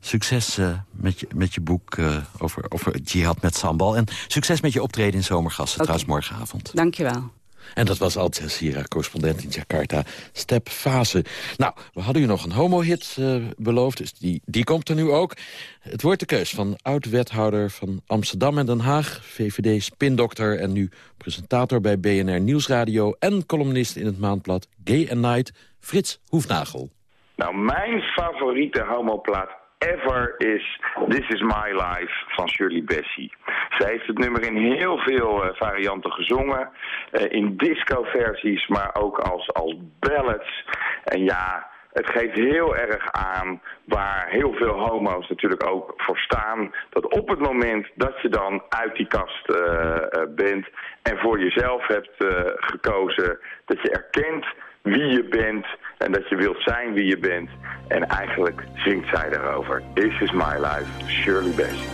Succes uh, met, je, met je boek uh, over, over jihad met sambal. En succes met je optreden in Zomergasten, okay. trouwens morgenavond. Dank je wel. En dat was Al Jazeera-correspondent in Jakarta, Step Fase. Nou, we hadden u nog een homo-hit uh, beloofd, dus die, die komt er nu ook. Het wordt de keus van oud-wethouder van Amsterdam en Den Haag... VVD-spindokter en nu presentator bij BNR Nieuwsradio... en columnist in het maandblad Gay and Night, Frits Hoefnagel. Nou, mijn favoriete homoplaat ever is This Is My Life van Shirley Bassey. Zij heeft het nummer in heel veel uh, varianten gezongen. Uh, in disco-versies, maar ook als, als ballads. En ja, het geeft heel erg aan waar heel veel homo's natuurlijk ook voor staan. Dat op het moment dat je dan uit die kast uh, bent en voor jezelf hebt gekozen... dat je erkent wie je bent en dat je wilt zijn wie je bent. En eigenlijk zingt zij daarover. This is my life, Shirley Bassey.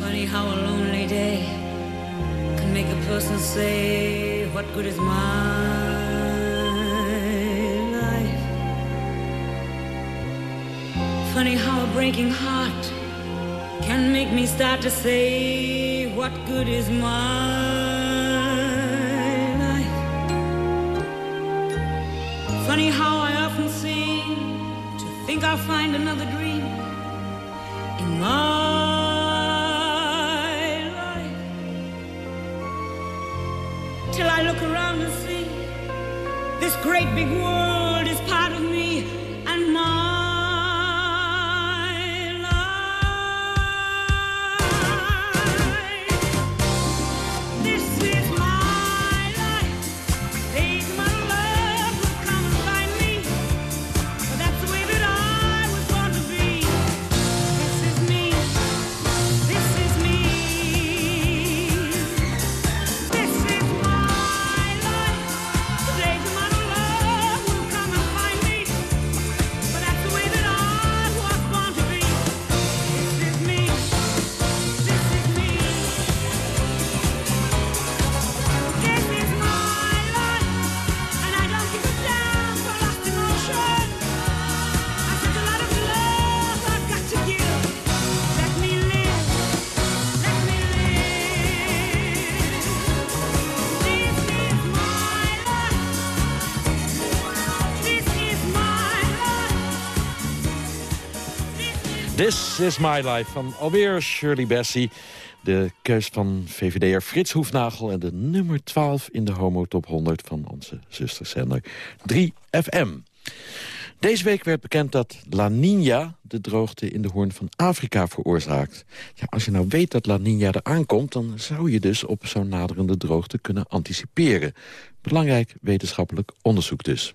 Funny how a lonely day can make a person say what good is my life. Funny how a breaking heart can make me start to say what good is my Funny how I often seem to think I'll find another dream in my life. Till I look around and see this great big world is part of This is my life van alweer Shirley Bassey. De keus van VVD'er Frits Hoefnagel... en de nummer 12 in de Homo Top 100 van onze zusterzender 3FM. Deze week werd bekend dat La Niña de droogte in de Hoorn van Afrika veroorzaakt. Ja, als je nou weet dat La Niña er aankomt... dan zou je dus op zo'n naderende droogte kunnen anticiperen. Belangrijk wetenschappelijk onderzoek dus.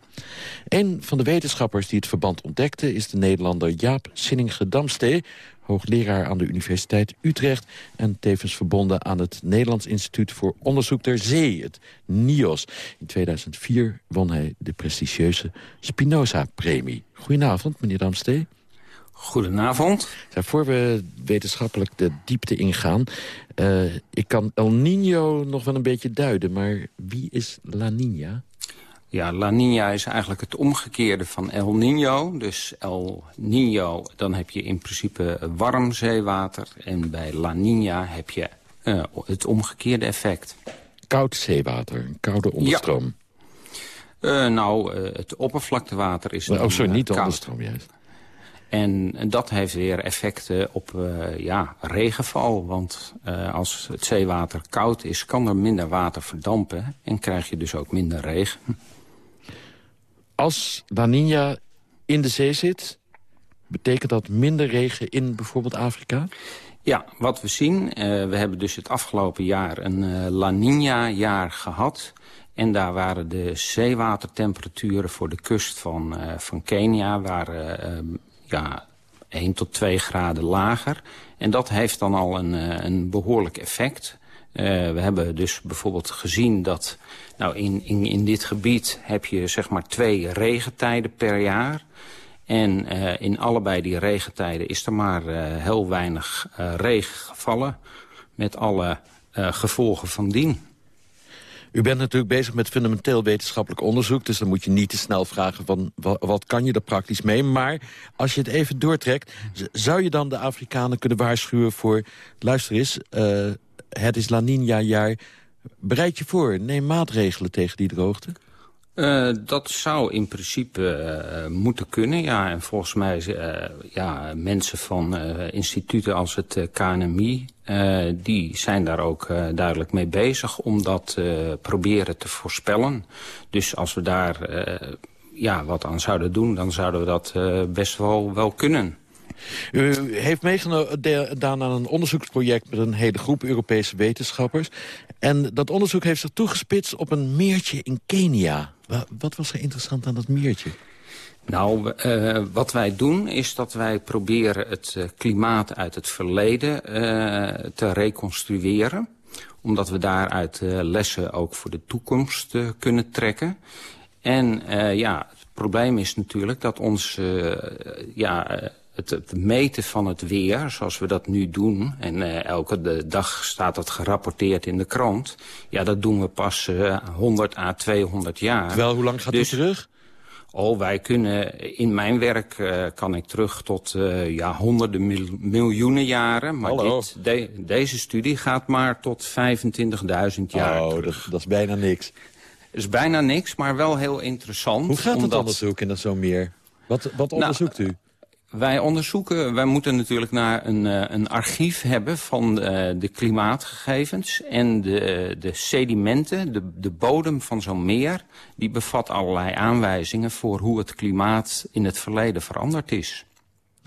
Een van de wetenschappers die het verband ontdekte... is de Nederlander Jaap Sinninge-Damstee hoogleraar aan de Universiteit Utrecht... en tevens verbonden aan het Nederlands Instituut voor Onderzoek ter Zee, het NIOS. In 2004 won hij de prestigieuze Spinoza-premie. Goedenavond, meneer Damstee. Goedenavond. Ja, voor we wetenschappelijk de diepte ingaan... Uh, ik kan El Niño nog wel een beetje duiden, maar wie is La Niña? Ja, La Niña is eigenlijk het omgekeerde van El Niño. Dus El Niño, dan heb je in principe warm zeewater. En bij La Niña heb je uh, het omgekeerde effect. Koud zeewater, een koude onderstroom. Ja. Uh, nou, uh, het oppervlaktewater is... Oh, sorry, niet de onderstroom juist. En, en dat heeft weer effecten op uh, ja, regenval. Want uh, als het zeewater koud is, kan er minder water verdampen. En krijg je dus ook minder regen. Als La Niña in de zee zit, betekent dat minder regen in bijvoorbeeld Afrika? Ja, wat we zien, uh, we hebben dus het afgelopen jaar een uh, La Niña-jaar gehad. En daar waren de zeewatertemperaturen voor de kust van, uh, van Kenia... waren ja, 1 tot 2 graden lager. En dat heeft dan al een, een behoorlijk effect... Uh, we hebben dus bijvoorbeeld gezien dat nou in, in, in dit gebied heb je zeg maar twee regentijden per jaar. En uh, in allebei die regentijden is er maar uh, heel weinig regen gevallen. Met alle gevolgen van dien. U bent natuurlijk bezig met fundamenteel wetenschappelijk onderzoek... dus dan moet je niet te snel vragen van wat, wat kan je er praktisch mee. Maar als je het even doortrekt, zou je dan de Afrikanen kunnen waarschuwen voor... luister eens, het is La Nina-jaar, bereid je voor, neem maatregelen tegen die droogte? Uh, dat zou in principe uh, moeten kunnen, ja. En volgens mij, uh, ja, mensen van instituten als het KNMI... die zijn daar ook duidelijk mee bezig om dat proberen te voorspellen. Dus als we daar ja, wat aan zouden doen, dan zouden we dat best wel, wel kunnen. U heeft meegedaan aan een onderzoeksproject met een hele groep Europese wetenschappers. En dat onderzoek heeft zich toegespitst op een meertje in Kenia. Wat was er interessant aan dat meertje? Nou, uh, wat wij doen is dat wij proberen het uh, klimaat uit het verleden uh, te reconstrueren. Omdat we daaruit lessen ook voor de toekomst kunnen trekken. En ja, het probleem is natuurlijk dat ons ja, het, het, meten van het weer, zoals we dat nu doen... en uh, elke de dag staat dat gerapporteerd in de krant... ja, dat doen we pas uh, 100 à 200 jaar. Wel, hoe lang gaat dus, terug? Oh, wij kunnen, in mijn werk uh, kan ik terug tot uh, ja, honderden mil, miljoenen jaren. Maar dit, de, deze studie gaat maar tot 25.000 jaar Oh, dat, dat, is bijna niks. Dat is bijna niks, maar wel heel interessant. Hoe gaat het onderzoek in dat zo meer? Wat, wat nou, onderzoekt nou, u? Wij onderzoeken, wij moeten natuurlijk naar een, uh, een archief hebben van uh, de klimaatgegevens. En de, de sedimenten, de, de bodem van zo'n meer, die bevat allerlei aanwijzingen voor hoe het klimaat in het verleden veranderd is.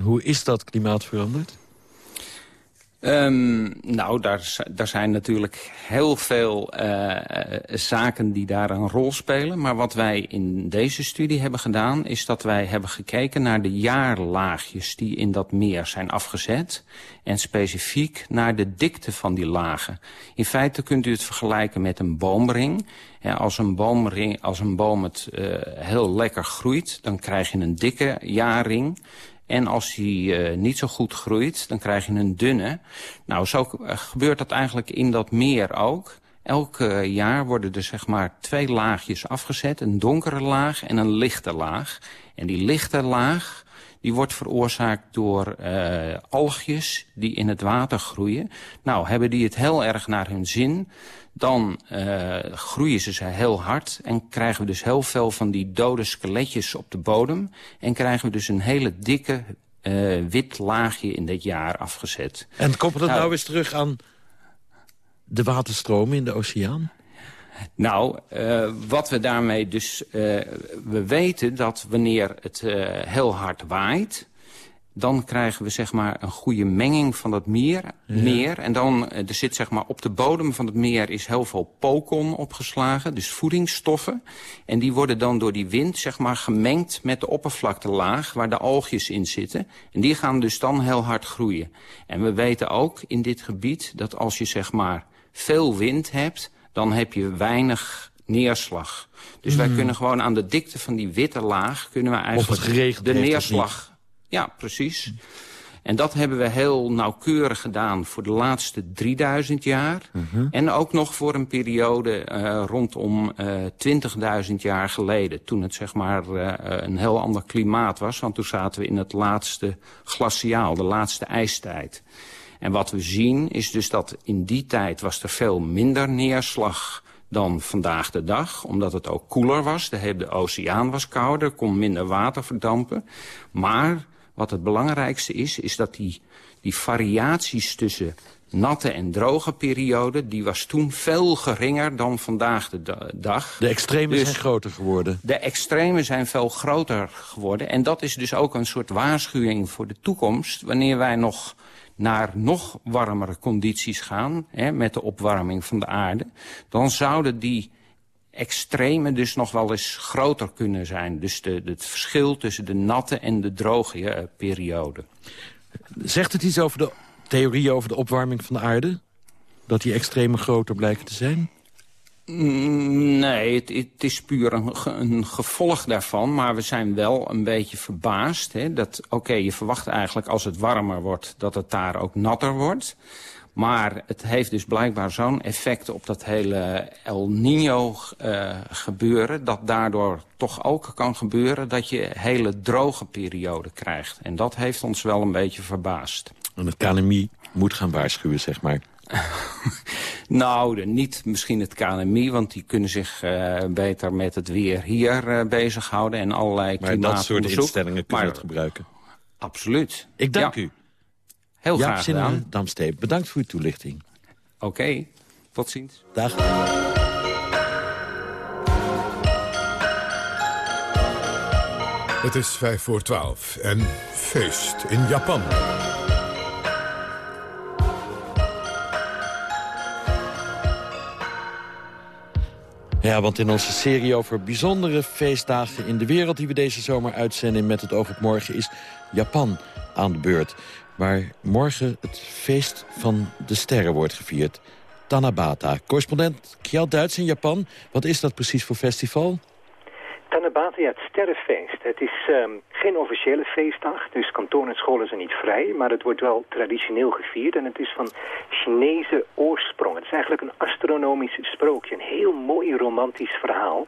Hoe is dat klimaat veranderd? Um, nou, daar, daar zijn natuurlijk heel veel uh, zaken die daar een rol spelen. Maar wat wij in deze studie hebben gedaan... is dat wij hebben gekeken naar de jaarlaagjes die in dat meer zijn afgezet. En specifiek naar de dikte van die lagen. In feite kunt u het vergelijken met een boomring. Als, een boomring als een boom het uh, heel lekker groeit, dan krijg je een dikke jaarring... En als die uh, niet zo goed groeit, dan krijg je een dunne. Nou, zo gebeurt dat eigenlijk in dat meer ook. Elk uh, jaar worden er zeg maar twee laagjes afgezet. Een donkere laag en een lichte laag. En die lichte laag die wordt veroorzaakt door uh, algjes die in het water groeien. Nou, hebben die het heel erg naar hun zin dan uh, groeien ze heel hard en krijgen we dus heel veel van die dode skeletjes op de bodem. En krijgen we dus een hele dikke uh, wit laagje in dit jaar afgezet. En koppel dat nou, nou eens terug aan de waterstromen in de oceaan? Nou, uh, wat we daarmee dus... We weten dat wanneer het heel hard waait dan krijgen we zeg maar een goede menging van dat meer. Ja. meer en dan, er zit zeg maar op de bodem van het meer is heel veel pokon opgeslagen, dus voedingsstoffen. En die worden dan door die wind zeg maar gemengd met de oppervlaktelaag waar de algjes in zitten. En die gaan dus dan heel hard groeien. En we weten ook in dit gebied dat als je zeg maar veel wind hebt, dan heb je weinig neerslag. Dus mm. wij kunnen gewoon aan de dikte van die witte laag... kunnen we eigenlijk de neerslag ja, precies. En dat hebben we heel nauwkeurig gedaan voor de laatste 3000 jaar. Uh -huh. En ook nog voor een periode uh, rondom uh, 20.000 jaar geleden. Toen het zeg maar uh, een heel ander klimaat was. Want toen zaten we in het laatste glaciaal, de laatste ijstijd. En wat we zien is dus dat in die tijd was er veel minder neerslag dan vandaag de dag. Omdat het ook koeler was. De hele oceaan was kouder, kon minder water verdampen. Maar wat het belangrijkste is, is dat die, die variaties tussen natte en droge periode... die was toen veel geringer dan vandaag de dag. De extremen dus zijn groter geworden. De extremen zijn veel groter geworden. En dat is dus ook een soort waarschuwing voor de toekomst... wanneer wij nog naar nog warmere condities gaan... Hè, met de opwarming van de aarde... dan zouden die extreme dus nog wel eens groter kunnen zijn. Dus de, het verschil tussen de natte en de droge uh, periode. Zegt het iets over de theorie over de opwarming van de aarde? Dat die extreme groter blijken te zijn? Mm, Nee, het, het is puur een gevolg daarvan. Maar we zijn wel een beetje verbaasd. Hè, dat, Oké, je verwacht eigenlijk als het warmer wordt... dat het daar ook natter wordt. Maar het heeft dus blijkbaar zo'n effect op dat hele El Nino eh, gebeuren... dat daardoor toch ook kan gebeuren dat je hele droge perioden krijgt. En dat heeft ons wel een beetje verbaasd. En het KNMI moet gaan waarschuwen, zeg maar. Nou, niet misschien het KNMI, want die kunnen zich eh, beter met het weer hier eh, bezighouden en allerlei Maar dat soort instellingen kunnen Maar het gebruiken. Absoluut. Ik dank Ja. u. Heel Jaap graag gedaan. Damsteep, bedankt voor uw toelichting. Oké, tot ziens. Dag. Het is vijf voor twaalf en feest in Japan. Ja, want in onze serie over bijzondere feestdagen in de wereld... die we deze zomer uitzenden Met het oog op morgen... is Japan aan de beurt. Waar morgen het feest van de sterren wordt gevierd. Tanabata. Correspondent Kjell Duits in Japan. Wat is dat precies voor festival? Tanabata, ja, het sterrenfeest. Het is ehm, geen officiële feestdag, dus kantoren en scholen zijn niet vrij. Maar het wordt wel traditioneel gevierd en het is van Chinese oorsprong. Het is eigenlijk een astronomisch sprookje, een heel mooi romantisch verhaal.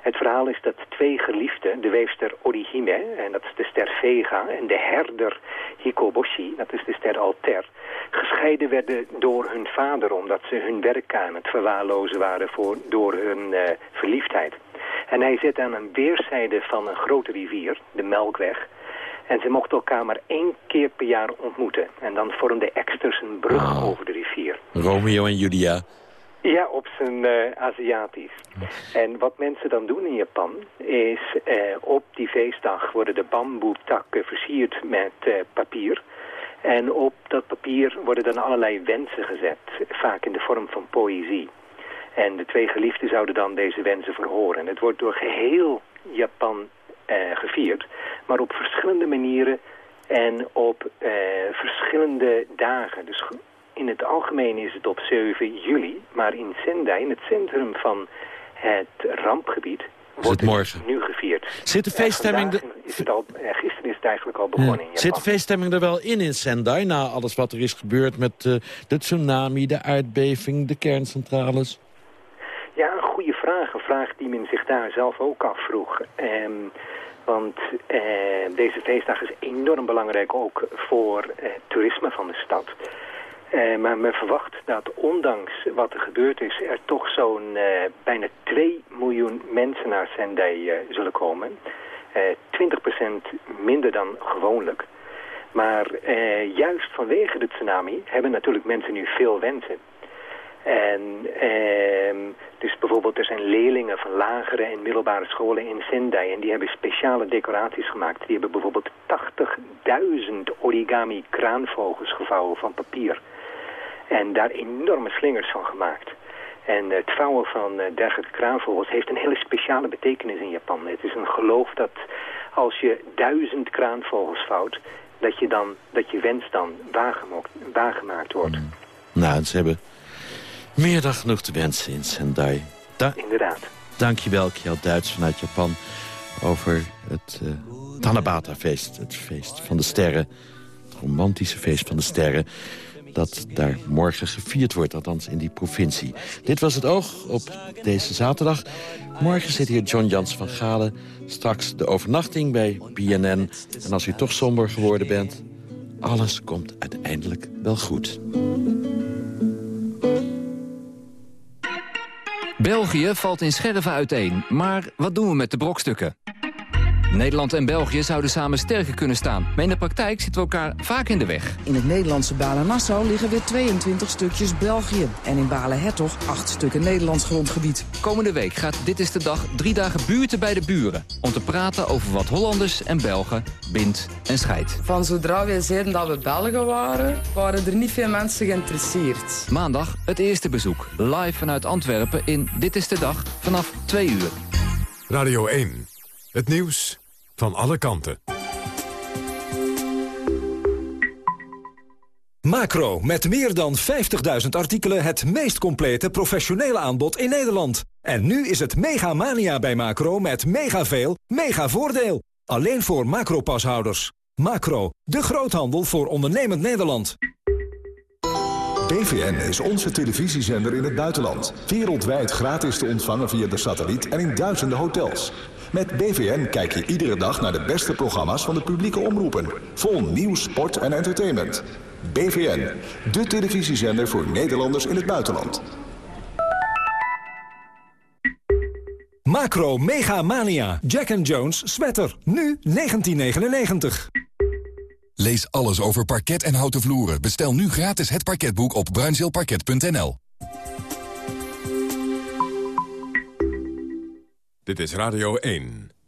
Het verhaal is dat twee geliefden, de weefster Orihime, en dat is de ster Vega, en de herder Hikoboshi, dat is de ster Alter, gescheiden werden door hun vader omdat ze hun werk aan het verwaarlozen waren voor, door hun eh, verliefdheid. En hij zit aan een weerszijde van een grote rivier, de Melkweg. En ze mochten elkaar maar één keer per jaar ontmoeten. En dan vormde Exters een brug over de rivier. Romeo en Julia. Ja, op zijn eh, Aziatisch. En wat mensen dan doen in Japan is eh, op die feestdag worden de bamboetakken versierd met eh, papier. En op dat papier worden dan allerlei wensen gezet, vaak in de vorm van poëzie. En de twee geliefden zouden dan deze wensen verhoren. En het wordt door geheel Japan gevierd, maar op verschillende manieren en op verschillende dagen. Dus in het algemeen is het op 7 juli, maar in Sendai, in het centrum van het rampgebied, wordt het morgen? nu gevierd. Zit de En feeststemming vandaag Is het al, eh, gisteren is het eigenlijk al begonnen in Japan. Zit de feeststemming er wel in in Sendai... na alles wat er is gebeurd met eh, de tsunami, de aardbeving, de kerncentrales? Ja, een goede vraag. Een vraag die men zich daar zelf ook afvroeg. Ehm, want eh, deze feestdag is enorm belangrijk ook voor eh, toerisme van de stad. Eh, maar men verwacht dat ondanks wat er gebeurd is... er toch zo'n eh, bijna 2 miljoen mensen naar Sendai eh, zullen komen. Eh 20% minder dan gewoonlijk. Maar juist vanwege de tsunami hebben natuurlijk mensen nu veel wensen. En ehm, dus bijvoorbeeld er zijn leerlingen van lagere en middelbare scholen in Sendai en die hebben speciale decoraties gemaakt. Die hebben bijvoorbeeld 80.000 origami kraanvogels gevouwen van papier. En daar enorme slingers van gemaakt. En het vouwen van eh, dergelijke kraanvogels heeft een hele speciale betekenis in Japan. Het is een geloof dat als je duizend kraanvogels vouwt, dat je, dan, dat je wens dan waargemaakt, wordt. Nou, ze hebben meer dan genoeg te wensen in Sendai. Da Inderdaad. Dankjewel, Kjell Duits vanuit Japan... over het eh, Tanabata-feest, het feest van de sterren. Het romantische feest van de sterren dat daar morgen gevierd wordt, althans in die provincie. Dit was het oog op deze zaterdag. Morgen zit hier John Jans van Galen. Straks de overnachting bij BNN. En als u toch somber geworden bent, alles komt uiteindelijk wel goed. België valt in scherven uiteen, maar wat doen we met de brokstukken? Nederland en België zouden samen sterker kunnen staan. Maar in de praktijk zitten we elkaar vaak in de weg. In het Nederlandse Balen-Nassau liggen weer 22 stukjes België. En in Balen-Hertog 8 stukken Nederlands grondgebied. Komende week gaat Dit is de Dag drie dagen buurten bij de buren. Om te praten over wat Hollanders en Belgen bindt en scheidt. Van zodra wij zeiden dat we Belgen waren, waren er niet veel mensen geïnteresseerd. Maandag het eerste bezoek. Live vanuit Antwerpen in Dit is de Dag vanaf 2 uur. Radio 1. Het nieuws van alle kanten. Macro, met meer dan 50.000 artikelen het meest complete professionele aanbod in Nederland. En nu is het mega mania bij Macro met mega veel, mega voordeel. Alleen voor Macro-pashouders. Macro, de groothandel voor ondernemend Nederland. BVN is onze televisiezender in het buitenland. Wereldwijd gratis te ontvangen via de satelliet en in duizenden hotels. Met BVN kijk je iedere dag naar de beste programma's van de publieke omroepen. Vol nieuws, sport en entertainment. BVN, de televisiezender voor Nederlanders in het buitenland. Macro Mega Mania. Jack and Jones sweater. Nu 1999. Lees alles over parket en houten vloeren. Bestel nu gratis het parketboek op bruinzeelparket.nl. Dit is Radio 1.